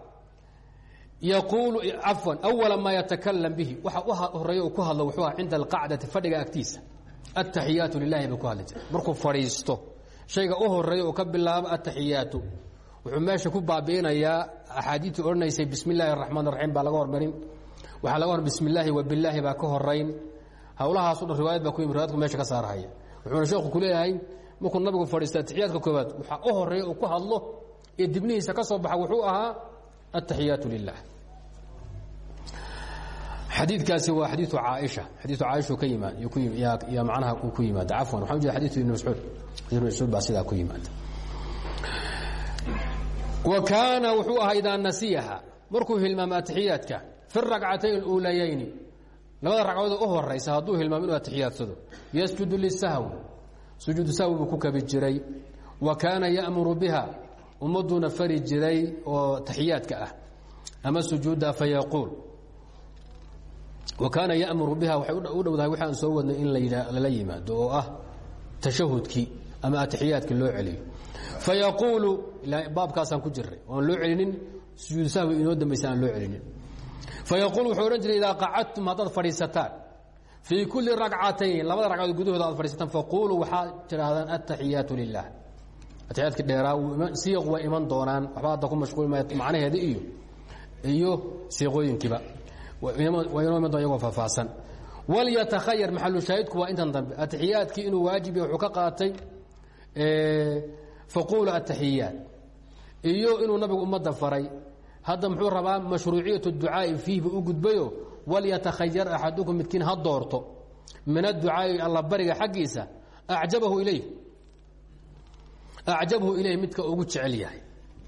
yaquulu cafwan awala maa yatakalam bihi waxa u horeeya uu ku hadlo wuxuu ahaa cinda alqacdati fadhiga agtiisa ataxiyaatu lilahi buu ku hadli jiray markuu fadhiisto shayga u horeeya uu ka bilaabo ataxiyaatu wuxuu meesha ku baabi'inayaa axaadiidtii odhanaysay bismi illaahi araxmaan raxiim baa laga hormarin. Waxaa laga hor bismi illaahi wa bilaahi baa ka horayn howlahaaso dhan riwaayad baa ku yimi riwayadku meesha ka saarhaya wuxuuna sheekhu ku leeyahay markuu nabigu fadhiista atixiyaadka koowaad waxaa u horreeya uu ku hadlo ee dibnihiisa ka soo baxa wuxuu ahaa ataxiyaatu lilah xadiikaasi waa xadiiu caaisha. Xadiiu caaishu ka yimaad yaa macnaha ku yimaada cafwan waxa u jeeda xadiiu ibn mascuud. Ibn mascuud baa sidaa ku yimaada wa kaana wuxuu ahaa idaa nasiyaha markuu hilmaamo atixiyaadka fi rakcatayn اuulayayni labada ragcadood u horaysa hadduu hilmaamo inuu atixiyaadsado yasjudu lisahwi sujuudu sahwi buu ku kabi jiray. Wa kaana ya'muru biha ummadduuna fari jiray oo taxiyaadka ah. Ama sujuudda fayaquul wa kaana yamuru biha waxay u dhowdahay waxaan soo wadnay in lala yimaado oo ah tashahudkii ama atixiyaadkii loo celiyo fayaquulu baabkaasaan ku jiray oan loo celinin sujuudu sahwi inoo dambaysa aan loo celinin fayaquul wuxuu odhan jiray idaa qacadtum haddaad fadhiisataan fii kulli ragcatayn labada ragcadood gudahooda aad fadhiisataan faquuluu waxaad tidhaahdaan ataxiyaatu lilah atixiyaadki dheeraa siiq way iman doonaan waxba hadda ku mashquuli maya macnaheeda iyo iyo siiqooyinkiiba waa inoo iman doon iyagoo faahfaahsan walyatakhayar maxalu shaahidku waa intan dambe atixiyaadkii inuu waajib yahay wuxuu ka qaatay faquulu ataxiyaat iyo inuu nabigu ummadda faray. Hadda muxuu rabaa mashruuciyat ducaa'i fiihba u gudbayo walyatakhayar axadukum midkiin ha doorto. Min adducaa'i alla bariga xaggiisa acjabahu ilayh. Acjabhu ilayh midka ugu jecel yahay.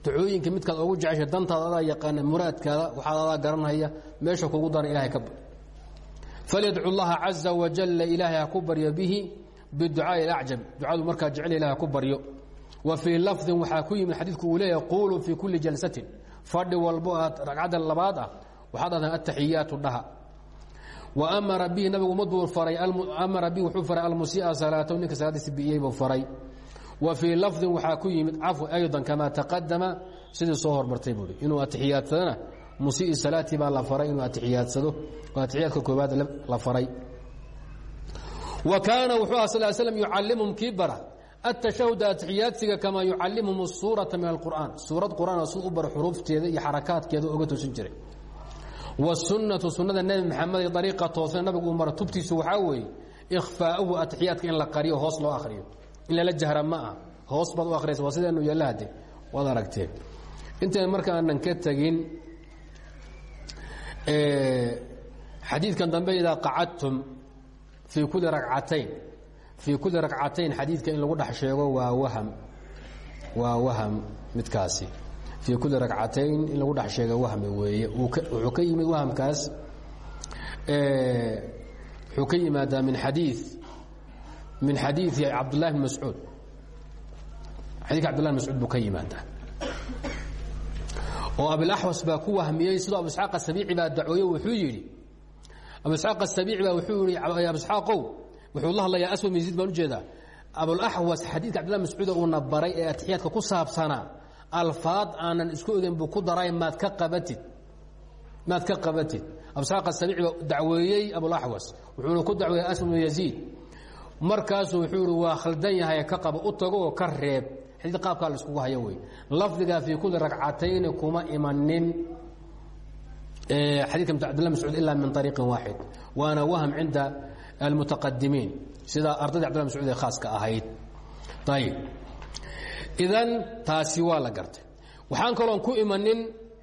Ducooyinka midkaad ugu jeceshay dantaada adaa yaqaana muraadkaada waxaad adaa garanhaya meesha kugu daran ilahay ka bar falyadcu llaha caza wajalla ilaahay ha ku baryo bihi biducaa'i alacjab ducadu wa fii lafdin waxaa ku yimid xadiidku uu leeyahay quuluu fii kulli jalsatin. Fadhi walbo aad ragcadda labaad ah waxaad dhahdaan ataxiyaatu dhaha. Wa amara bihi nabigu umaduu faray amara bihi wuxuu faray almusii'a salaatahu ninka salaadiisa bi'iyey buu faray. Wa fii lafdin waxaa ku yimid cafw ayضa kamaa taqadama sidii soo hormartay buui inuu atixiyaadsadana musii salaatii baa la faray inuu atixiyaadsado oo atixiyaadka koobaad la faray. Wa kaana wuxuu ah sal slm yucallimhum kii bara atashahuda atixiyaadsiga kamaa yucallimhum الsuuraةa min alqur'an suurad qur'aan si u bar xuruufteeda iyo xarakaadkeeda oga toosin jiray wالsunaةu sunada nebi maxamed ee ariiqa toosna nabigu uu mara tubtiisu waxaa weeye ikhfaa'uhu atixiyaadka in la qariyo hoos loo akhriyo in lala jahra ma ah hoos baad u akhriysa waa sideenu yeella hade waad aragteen intayn marka aanan ka tegin xadiidkan dambe idaa qacadtum fii kulli racatayn fii kulli ragcatayn xadiidka in lagu dhex waa waham waa waham midkaasi fii kulli ragcatayn in lagu dhex sheega weeye wuxuu ka yimid wahamkaas wuxuu ka min xadii min xadiii cabdulahi bn mascuud xadika abdullah bn mascuud buu ka yimaadaa oo abilaxwas baa ku wahmiyey sidoo abu isxaaq asabiici baa dacooye wuxuu yidhi abu isxaaq asabiici baa wuxuu yihi abu isxaaqow wuxuu la hadlayaa aswad min yaziid baan u jeedaa abulaxwas xadiidka cabdillah mascuud uuna baray ee atixiyaadka ku saabsanaa alfaad aanan isku ogeyn buu ku daray maad ka qabatid. Maad ka qabatid. Abu isxaaq asabiici baa dacweeyey abulaxwas wuxuuna ku dacweeyey aswad min yaziid. Markaasuu wuxuu yihi waa khaldan yahay ka qabo u tago oo ka reeb. Xadiid qaabkaa la iskugu hayo wey lafdigaa fii kulli ragcatayni kuma imanin. Xadidka cabdillah mascuud ilaa min ariiqin waaxid waana wahm cinda almutaqadimiin sida ardayda cbdillah mascuud ee khaaska ahayd ayib idan taasi waa la gartay waxaan kaloon ku imanin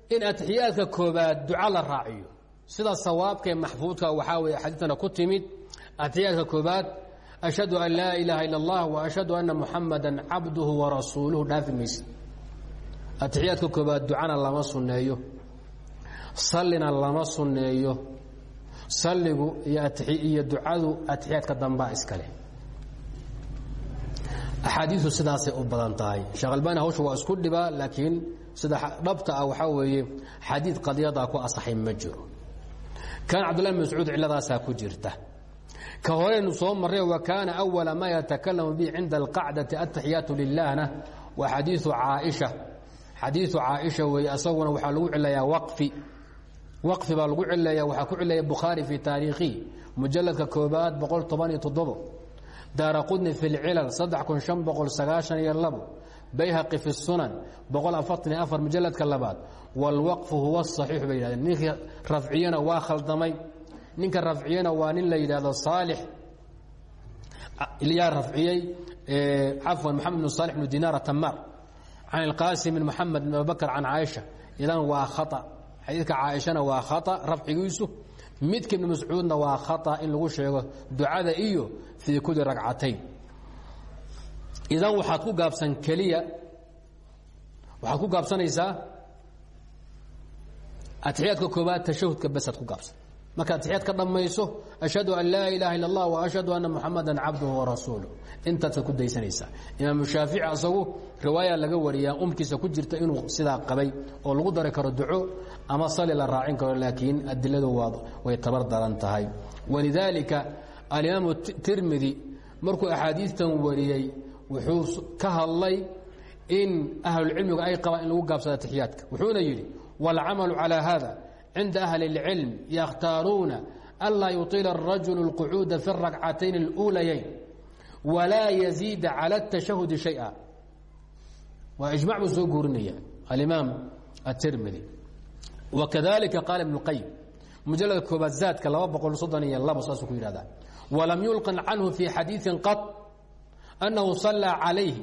in atixiyaadka koobaad duca la raaciyo sida sawaabkaee maxfuudka waxaa weeye xadiidtana ku timid atixiyaadka koobaad ashhadu an laa ilaaha ila اllah waashhadu ana muxamada cabduhu warasuuluhu dhaafi mayse atixiyaadka koobaad ducana lama sunneeyo sallina lama sunneeyo salligu iyo ducadu atixiyaadka dambaa iskale. Axaadiiu sidaasay u badan tahay. Sheekh albani hawsha waa isku dhibaa laakiin sida dhabta ah waxaa weeye xadiid qadyadaa ku asaxay ma jiro. Kan cabdullahi mascuud cilladaasaa ku jirta. Ka horeynu soo marray wa kaana awala maa yatakalamu bihi cinda alqacdati ataxiyaatu lilahna waa xadiiu caaisha. Xadiiu caaisha weeye asaguna waxaa lagu cilayaa waqfi waqfi baa lagu cileeya waxaa ku cileeya bukhaari fii taariikhihi mujaladka koobaad boqol tobaniyo toddobo daara qudni fi lcilal saddex kun shan boqol sagaashan iyo labo. Bayhaqi fi sunan boqol afartaniyo afar mujaladka labaad. Waalwaqfu huwa asaxiix bay yidhahdeen. Ninkii rafciyana waa khaldamay. Ninka rafciyana waa nin la yidhaahdo saalix. Ah, Yaa rafciyey cafwan maxamed bn saalix bnu dinaar tamaar can ilqaasim bn maxamed bn abubakr can caaisha. Idan waa khata xadiidka caaishana waa khaa rafcigiisu. Midka ibni mascuudna waa khaa in lagu sheego ducada iyo fii kuli ragcatayn idan waxaad ku gaabsan keliya waxaad ku gaabsanaysaa atixiyaadka koobaad tashahudka basaad ku gaabsan markaad tixyaad ka dhammayso ashhadu an laa ilaaha illa allah waashhadu anna muxamadan cabduhu warasuuluh intaaska ku daysanaysaa. Imaamu shaafici asagu riwaaya laga wariyaa umkiisa ku jirta inuu sidaa qabay oo lagu dari karo duco ama sali la raacin karo laakiin adiladu waa way tabar daran tahay. Walidaalika alimaamu tirmidi markuu axaadiistan wariyey wuxuu ka hadlay in ahlulcilmiga ay qabaan in lagu gaabsada tixiyaadka wuxuuna yidhi waalcamalu calaa haada cinda ahli اlcilm yakhtaaruuna anlaa yuطila الrajul اlqucuuda fi الrakcatayn اlأulayayn walaa yaziida calى الtashahudi shayئa waa ijmac buu soo guurinaya alimaam aلtirmidi wakadalika qaala ibn اlqayim mujaladka koobaad zaadka laba boqol soddon iyo labo saasuu ku yidhahdaa walam yulqan canhu fi xadiiثi qaط أنه صلى عليه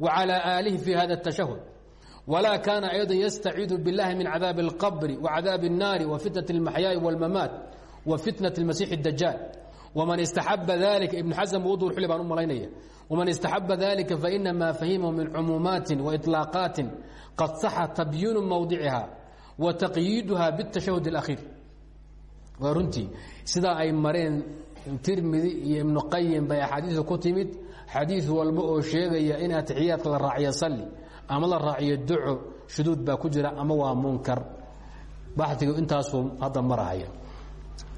وعلى آله في هذا التشهد ولا كان أيضا يستعيذ بالله من عذاب القبر وعذاب النار وفتنة المحياء والممات وفتنة المسيح الدجال ومن استحب ذلك ابن حزم وضو الحلي بان أمالينية ومن استحب ذلك فإنما فهمه من عمومات وإطلاقات قد صح تبيين موضعها وتقييدها بالتشهد الأخير ورنتي سida ay mareen tirmidi iyo ibnu qayim bay axaadiisu ku timid xadiid walba oo sheegaya in atixiyaadka la raaciyo salli ama la raaciyo duco shuduud baa ku jira ama waa munkar. Baxdigu intaasuu hadda marahaya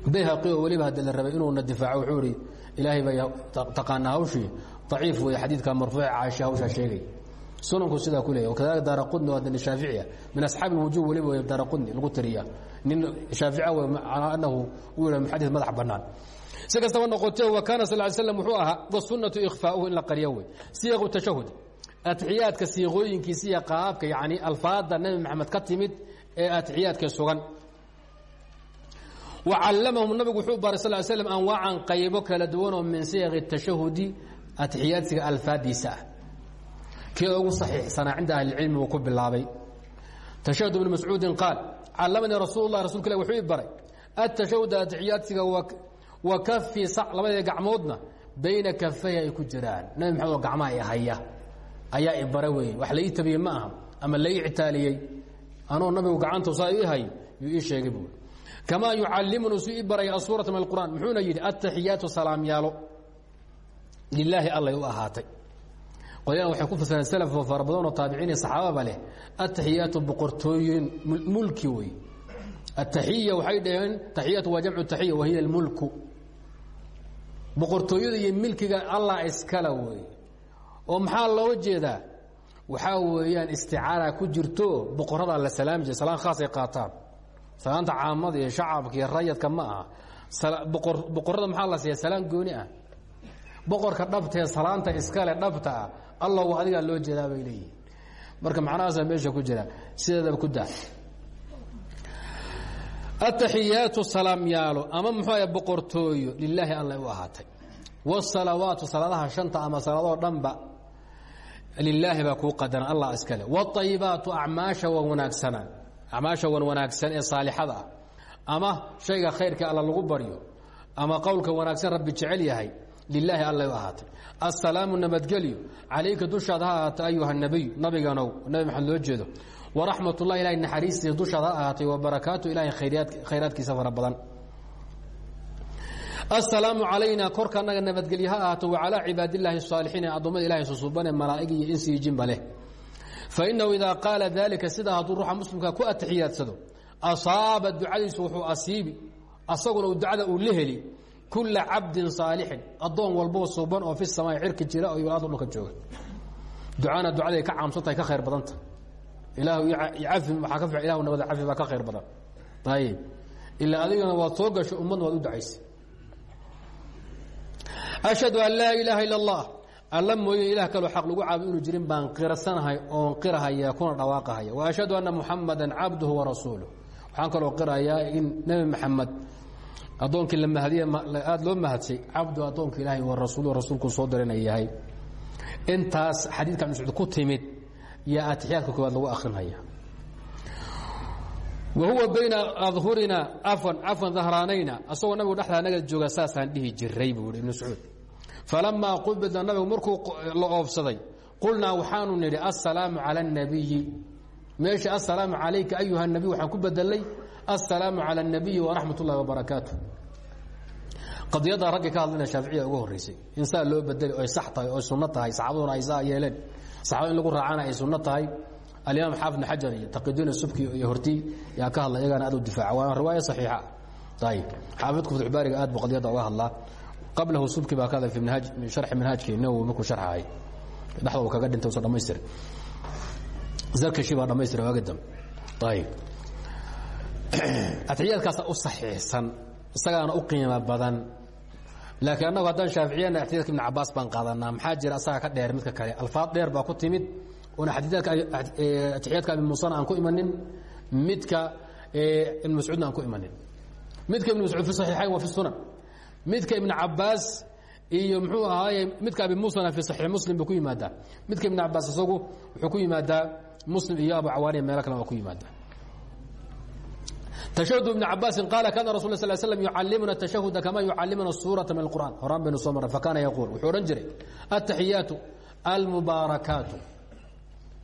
bayhaqi oo weliba haddi la rabay inuuna difaaco wuxuu ihi ilaahay bay taqaanaa hawshii. Daciif wey xadiidka marfuuca caaisha hawshaa sheegay. Sunanku sidaa ku leeyahy wakadalika daara qudni waa nin shaaficiya min asxaabi lwujuh weliba wey daara qudni lagu tiriya nin shaafica wey calaa annahu uu yidhah xadiid madax bannaan. Si kastaba noqotee wa kaana sal ly slam wuxuu ahaa wasunnatu ikhfaauhu in la qaryo wey siiqu tashahud atixiyaadka siiqooyinkiisa iyo qaabka yani alfaada nebi maxamed ka timid ee atixiyaadka sugan. Wa callamahum nabigu wuxuu baray sal slam anwaacan qaybo kala duwanoo min siiqi tashahudi atixiyaadsiga alfaadiisa ah. Kii ugu saxiixsanaa cinda ahlicilmi uu ku bilaabay. Tashahud ibni mascuudin qaal callamanii rasuul lah wuxuu i baray atashahud atixiyaadsiga wa kafi sac gacmoodna bayna kafay ay ku jiraan. Nabi maxamed gacmaha ay haya ayaa ibara weeye. Wax lai tabiyey ma aha ama lai ictaaliyey anoo nabigu gacanta saa ii hay yuu ii sheegay buui kamaa yucallimunu su ii baraya asuurata min alqur'an muxuuna yidhi attaxiyaatu salaamyaalo lilaahi allay u ahaatay. Qolyahan waxay ku fasireen salafoo fara badan oo taabiciin iyo saxaababa leh attaxiyaatu boqortooyin mulki wey attaxiya waxay dhaheen taxiyatu waa jamcu taxiya wa hiya almulku. Boqortooyada iyo milkiga allah iskala wey oo maxaa looga jeedaa? Waxaa weeyaan isticaara ku jirto boqoradaa la salaami jire salaan khaasay qaataan. Salaanta caamada iyo shacabka iyo rayadka ma aha. Boqorada maxaa la siiya salaan gooni ah. Boqorka dhabtee salaanta iskale dhabta ah. Allahu adigaa loo jeedaa bay leeyihiin marka macnahaasaa meesha ku jira. Sideedaba ku daa. Ataxiyaatu salaamyaalo ama muxuu boqortooyo lilaahi alla u ahaatay. Wsalawaatu salaadaha shanta ama salaadoo dhanba lilaahi baa kuu qadaran allah iskale wاayibaatu acmaasha wan wanaagsana. Acmaasha wan wanaagsan ee saalixada ah. Ama shayga khayrka alla lagu baryo ama qowlka wanaagsan rabbi jecel yahay lilaahi allay u ahaatay. Assalaamu nabadgelyo. Calayka dushaad ha ahaatay ayuha nabiy nabiganow nabi maxamed loo jeedo. Waraxmat ullahi ilahay naxariistiisa dushaad ha ahaatay wabarakaatu ilahay khayraadkiisa fara badan asalaamu calayna korka anaga nabadgelye ha ahaato wacalaa cibaadillaahi asaalixiin ee addoommada ilahay susuubane malaa'ig iyo leh. Fainahu idaa qaala daalika sidaa hadduu ruuxa muslimka ku atixiyaadsado asaaba ducadiisu wuxuu asiibi asaguna ducada uu la heli kula cabdin saalixin addoon walboo oo fi samaai cirki jira oo ado dhulka jooga. Ducana ducaday ka caamsantahay ka khayr badanta. Ilaah cafi waaa ka ilah nabada cafi ka khayr badan. Ayib ilaa adigana waad soo gasho ummadna waad u ducaysa ashhadu an laa ilaaha ila اllah alla mooye ilah kaloo xaq lagu caabudo inu jirin baan qirsanahay oon qirahaya kuna dhawaaqahaya. Wa ashhadu anna muxamada cabduhu warasuuluh waxaan kaloo qirayaa in nebi maxamed addoonkii la mahadiye aada loo mahadsay cabdu addoonka ilaahay wa rasuulu rasuulku soo dirana yahay. Intaas xadiidka mascuud ku timid yaa atixiyaadka koowaad lagu akrinaya wa huwa bayna adhurina afan cafan dahraanayna asagoo nabigu dhexdaa naga jooga dhihi jiray buu ihi ibnu sacuud falamaa qubida nabigu markuu la oofsaday qulnaa waxaanu nidhi assalaamu cala اnabiyi meesha assalaamu calayka ayuha nabiy waxaan ku bedelay assalaamu cala اnabiyi waraxmat ullahi wabarakaatu qadiyadda raggii ka hadlayna shaaficiya ugu horreysay in saa loo bedeli oy sax tahay oy sunno tahay saxaabaduna ay saa yeeleen saxabada in lagu raacana ay sunno tahay alimaam xaafid bn xajar iyo taqidiin subki iyo horti yaa ka hadla iyagana aad u difaaca waa riwaaya saxiixa ayib xaafidku fatxubaariga aad buu qadiyadda uga hadlaa qablahu subki baa ka minhaaj sharxi minhaajkii nawowi markuu sharxahay dhexda uu kaga dhintay usan dhamaystir zarkashi baa dhamaystira waaga dambe ayib. Atixiyaadkaasa u saxiixsan isagaana u qiimo badan. Laakiin annagu haddaan shaaficiyana atixiyaadka ibn cabaas baan qaadanaa maxaa jira asaga ka dheer midka kale? Alfaad dheer baa ku timid oona atixiyaadka abi muusana aan ku imanin midka ibn mascuudna aan ku imanin. Midka ibn mascuud fi saxiixayn wa fi sunan midka ibn cabaas iyo muxuu ahaaye midka abi muusana fi saxiix muslim buu ku yimaadaa midka ibn cabaas isagu wuxuu ku yimaadaa muslim iyo abu cawaaniya meelo kale waa ku yimaadaa تشhهد بن cabاasi qال kاna رsul ل sل sلم يucalimuna التشhهد kama يucalimuna الsوuرaةa min القرآن horaan baynu soo marray fakana yquل wuxuu odhan jiray التaxiyaaت الmubaarakaat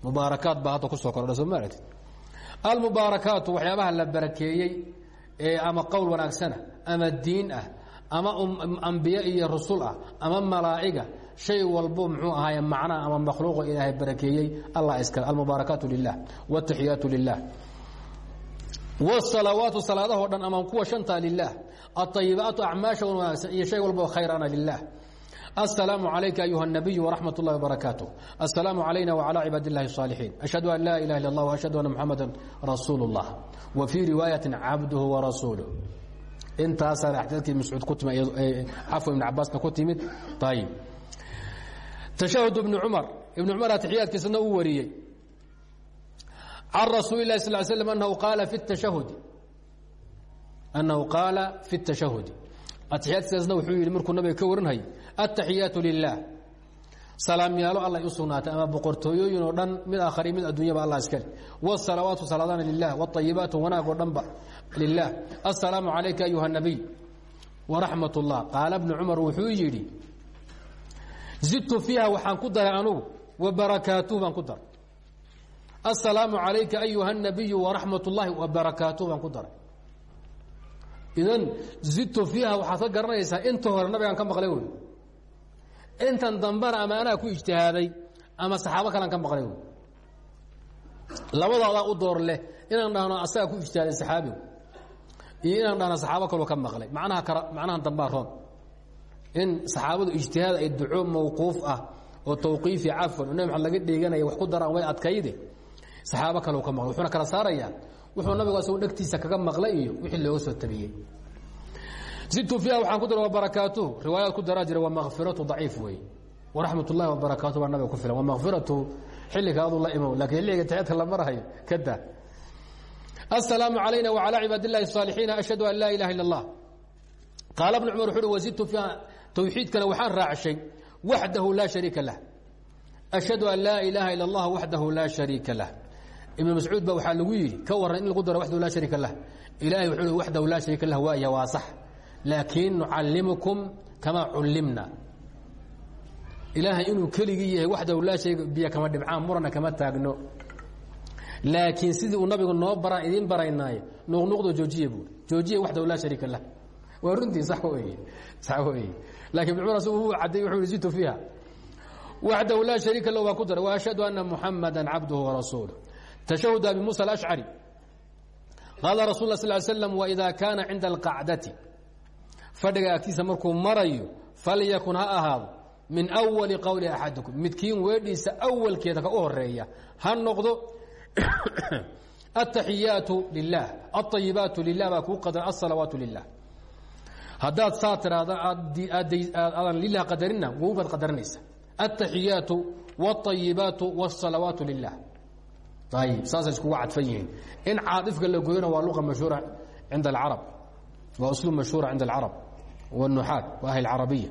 mubaarakaat baa hadda kusoo kordha soo maaragti almubaarakaatu waxyaabaha la barakeeyey ee ama qowl wanaagsana ama diin ah ama ambiye iyo rusul ah ama malaa'iga shay walbo muxuu ahaaye macnaha ama makhluuqa ilaahay barakeeyey allah iskale almubaarakaatu lilah والتaxiyaatu lilah wsalawaatu salaadahoo dhan ama kuwa shanta lilah aayibaatu acmaasha wanaagsan iyo shay walbo khayrana lilah asalaamu calayka ayuha nabiy waraxmat اllahi wbarakaatu asalaamu calayna wcalى cibaad اllahi الصaalixiin ashhadu an laa ilaha illa اllah ashhadu anna muxamada rasuul اllah wa fii riwaayati cabduhu warasuuluh intaasaa axdaadkii mascuud ku timid cafwa ibn cabaasna ku timid. Ayib tashahud ibni cumar. Ibn cumar atixiyaadkiisana uu wariyey. Can rasuuli lahi sal slm anahu qaala fi tashahudi annahu qaala fi اtashahudi atixiyaadkiisna wuxuu yidhi markuu nabiga ka warinhay aلtaxiyaatu lilah salaamyaalo alla u sugnaatay ama boqortooyooyin oo dhan mid aakhari mid adduunyaba allah iskale wالsalawaatu salaadana lilah wالطayibaatu wanaag oo dhanba lilah aلsalaamu calayka ayuha الnabiy waraxmat اllah qaala bnu cumar wuxuu yidhi zidtu fiiha waxaan ku daray anugu wa barakaatuh baan ku daray aلsalaamu عalayka ayuha الnabiyu وaraxmat اllahi وbarakaatuh baan ku daray idan zidtu fiiha waxaad ka garanaysaa inta hore nabigaan ka maqlay wey intan dambana ama anaa ku ijtihaaday ama saxaabo kalean ka maqlay labadoodaa u door leh inaan dhahno asagaa ku ijtihaaday saxaabigu iyo inaan dhahno saxaabo kaloo ka maqlay. Manaha kara macnaha dambaa roon. In saxaabadu ijtihaad ay duco mawquuf ah oo tawqiifi cafan oo nabi maxamed laga dheeganaya wax ku daraan way adkayde. Saxaabo kaleu ka maqlay. Wuxuuna kala saarayaa. Wuxuu nabigu asagu dhegtiisa kaga maqlay iyo wixii looga soo tabiyey zidtu fiiha waxaan ku dar barakaatuhu. Riwaayaad ku daraa jira wamakfiratu daciif wey waraxmat ullahi wabarakaatu baa nabiga ku filan. Wamakfiratu xilliga aduu la imow lakiin xilliga taxiyaadka la marahayo ka daa asalaamu calayna wacalaa cibaad illahi asaalixiina ashhadu an laa ilaha illa allah qaala bn cumar wuxu uhi wazidtu fiiha towxiidkana waxaan raacshay waxdahu laa shariika lah. Ashhadu an laa ilaaha ila allah waxdahu laa shariika lah. Ibn mascuud ba waxaa lagu yidhi ka waran in lagu daro waxdahu laa shariika lah. Ilahay wuxuu hi waxdahu laa shariika lah waaya waa sax laakiin nucallimkum kamaa cullimna. Ilaahay inuu keligii yahay waxda ulaa sheega biyo kama dhibcaan murana kama taagno. Laakiin sidii uu nabigu noo bara idiin baraynaayo nuqnuqdo joojiye buui joojiye waxdahu laa shariika lah. Waa runtii sax weye sax weye laakiin ibn cumar asuu u cadday wuxuu yihi zitu fiiha. Waxdahu laa shariika lah waa ku dara wa ashhadu anna muxamada cabduhu warasuuluh tashahuda abi muusa alashcari qaala rasul la sal slam waidaa kaana cinda alqacdati fadhiga agtiisa markuu marayo falyakun ha ahaado min awali qowli axadikum. Midkiin weedhiisa awalkeeda ka u horreeya ha noqdo ataxiyaatu lilah aayibaatu lilah baa kuu qadar asalawaatu lilah haddaad saa tiraahda aadan lilah qadarina wowgaad qadarinaysa ataxiyaatu wاayibaatu wاsalawaatu lilah ayib saasay iskugu cadfan yihiin. In caadifka la gooyona waa luqa mashhuura cinda alcarab waa usluub mashhuura cinda alcarab wالnuxaat wa ahli اcarabiya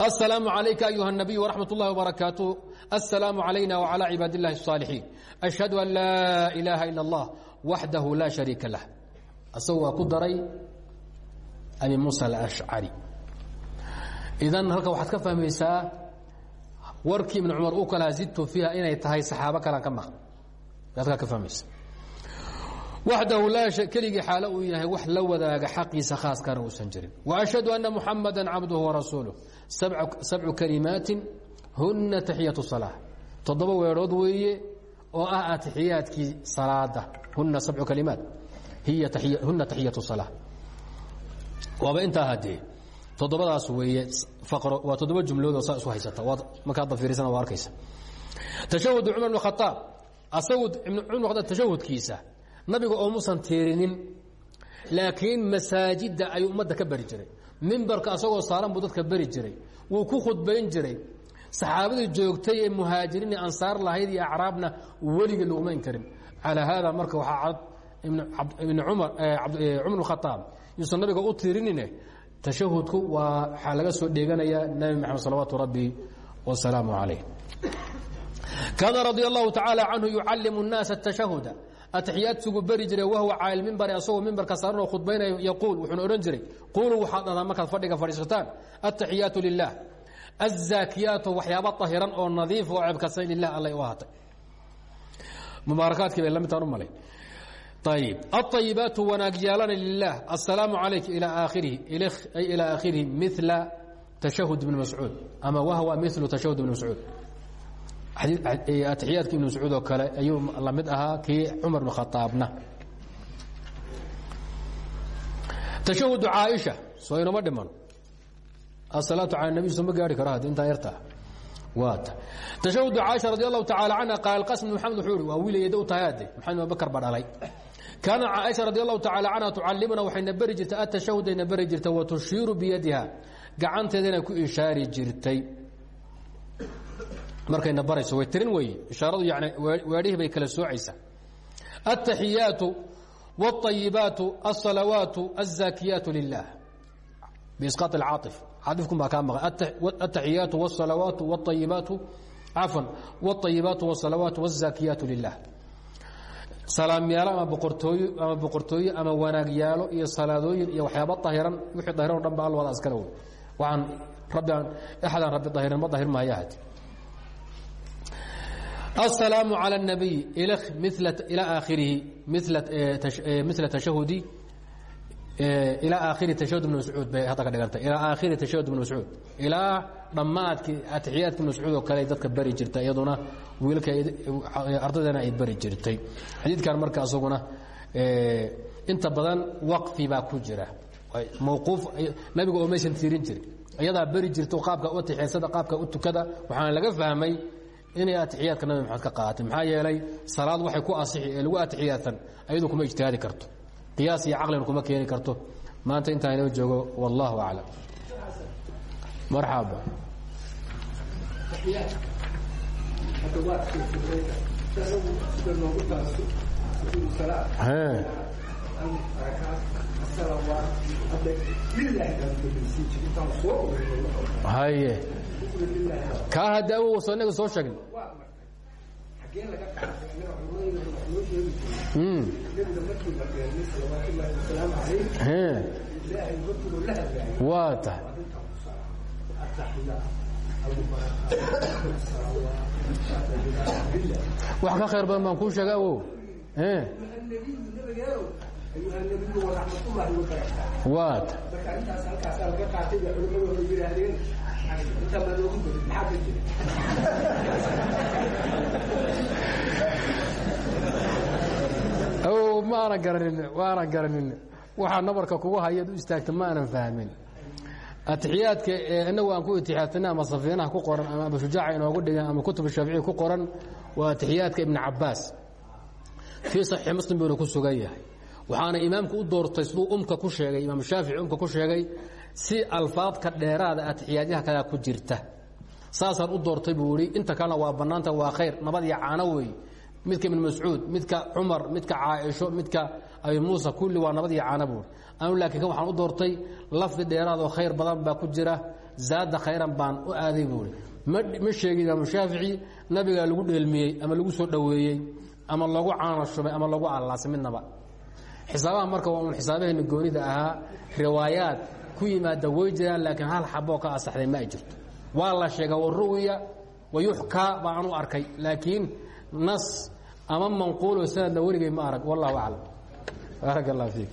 السلام عليka أيuهa النبي ورحمaة اللhi وبaرaكاaته السلام علينا وعلى عباad اللhi الصالحين أشهد أن لا إلaهa إلا الله وحده لا شhريiكa لaه asagu waa ku daray أبي موسى الأشعري idan halka waxaad ka fahmaysaa warkii iبن cمar u kala zidtu فيiha inay tahay صaxaabo kalan ka maqn adkaa ka fahmaysa waxdahu laa keligii xaalo uu yahay wax la wadaaga xaqiisa khaaskana uusan jirin وأشhهadu أنa محamada cabduه وarasuuله sabcu kalimaatin huna taxiyaة صalاة toddoba weedhood weeye oo ah atixiyaadkii salaada huna sabcu kalimaat hiya huna taxiyaة صalاة waaba intaa hadee toddobadaas weeye waa toddoba jumloodoo saa isu haysata waad markaad dafiirisana waa arkaysa tashahud cumar bn khaaab asagu cumar khaaab tashahudkiisa nabiga oomuusan tiirinin laakiin masaajidda ayuu ummadda ka beri jiray. Mimbarka asagoo saaran buu dadka beri jiray. Wuu ku khudbayn jiray. Saxaabadii joogtay ee muhaajiriin ansaar lahayd iyo acraabna weligii lagmayn karin calaa haada marka waxaa ibn cumar cumr khaaab yuusan nabiga u tiirinine. Tashahudku waa waxaa laga soo dheeganaya nabi maxamed salawaatu rabbi wasalaamu calayh. Kaana radi allahu tacaala canhu yucallimu nnaasa tashahuda atixiyaadsuguu beri jiray wahwa caayil mimbari asagoo mimbarka saaranoo khudbaynayo yaquul wuxuuna odhan jiray quuluu waxaad dhahdaan markaad fadhiga fadhiisataan. Ataxiyaatu lilah azaakiyaatu waxyaaba ahiran oo nadiif oo ah, ceebkasan lilah alla u ahaatay. Mubaarakaadkii bay lamidtaan u malay. Ayib aayibaatu wanaagyaalana lilah assalaamu calayk ilaa aakhirihi ay ilaa aakhirihi mila tashahud bni mascuud ama wahwa milu tashahud bni mascuud atixiyaadka ibn mascuud oo kale ayuu la mid ahaa kii cumar bn khaaabna tashahudu caaisha soo inoma dhiman. Asalaatu cala nabiy soo ma gaari karo had intaa yartaa. Waata tashahudu caaisha radi allahu tacala canha qaal qasim bn maxamed wuxuu ihi waa wiilayada u tahay ade maxamed abubakar ba dhalay. Kaana caaisha radi allahu tacala canha tucalimuna waxayna beri jirtay atashahudayna beri jirtay wa tushiiru biyadiha gacanteedana ku ishaari jirtay markayna barayso way tirin weeye ishaaradu yani weedhihii bay kala soocaysaa التaxiyaatu والطayibaatu الصalawaatu الزaakiyaatu lilah بisqaaط الcaaطف caaطifkun baa kaa maqan التaxiyaatu والصalawaatu والطayibaatu cafwan والطayibaatu والصalawaatu والزaakiyaatu lilah salaamyaalo ama boqortooyo ama boqortooye ama wanaagyaalo iyo salaadooyin iyo waxyaaba dahiran wixii dahiran o dhan ba al wada askale wey waxaan rabbi aan axadaan rabbi dahirin ma dahir maayahad السلام على النبي إلى آخره مثل مثل تشهد إلى آخر تشهد بن مسعود bay hadda ka dhiganta إلى آخر تشهد بن مسعود ilaa dhammaadkii atixiyaadka ibn mascuud oo kale dadka bari jirta iyaduna wiilka ardaydana ay bari jirtay xadiidkan marka asaguna inta badan waqfi baa ku jira mawquuf nabiga oo maysan tiirin jirin iyadaa beri jirto qaabka u atixiyaadsada qaabka u tukada waxaana laga fahmay inay atixiyaadka nabi maxamed ka qaaatay maxaa yeelay salaad waxay ku asixi ee lagu atixiyaadsan ayadu kuma ijtihaadi karto. Qiyaas iyo caqlina kuma keeni karto. Maanta intaa inoo joogo wallahu aclam. Marxaba haye kaa hadda awoso inaga soo sheegn waa tahay wax ka khayr badan baan kuu sheega awow. Waa awow ma aanan garanin ma aanan garanin. Waxaa nabarka kugu hayaad u istaagta ma aanan fahmin. Atixiyaadka inagu aan ku itixaadsana ama safiinaha ku qoran ama abashujaaca inoogu dhigan ama kutub shaaficiya ku qoran waa atixiyaadka ibn cabaas fii saxiix muslim buuna ku sugan yahay. Waxaana imaamku u doortay siduu umka ku sheegay imaam shaafici umka ku sheegay si alfaadka dheeraada atixiyaadyaha kalea ku jirta. Saasaan u doortay buu ihi inta kalena waa bannaanta waa khayr. Nabad iyo caano weey midka ibn mascuud midka cumar midka caaisho midka abi muusa kulli waa nabad iyo caano buui anu laakiin waxaan u doortay lafdi dheeraadoo khayr badan baa ku jira. Zaada khayran baan u aaday buui ma sheegin imaamu shaafici nabigaa lagu dheelmiyey ama lagu soo dhoweeyey ama lagu shubay ama lagu allaasay midnaba. Xisaabaha marka waa un xisaabaheena goonida ahaa riwaayaad ku yimaada way jiraan laakiin hal xaboo ka asaxday ma ay jirto. Waa la sheega waru'ya wayuxkaa baa anu arkay. Laakiin nas ama manquuloo sanadna weligay ma arag. Wallahu aclam. Baarak allah fiik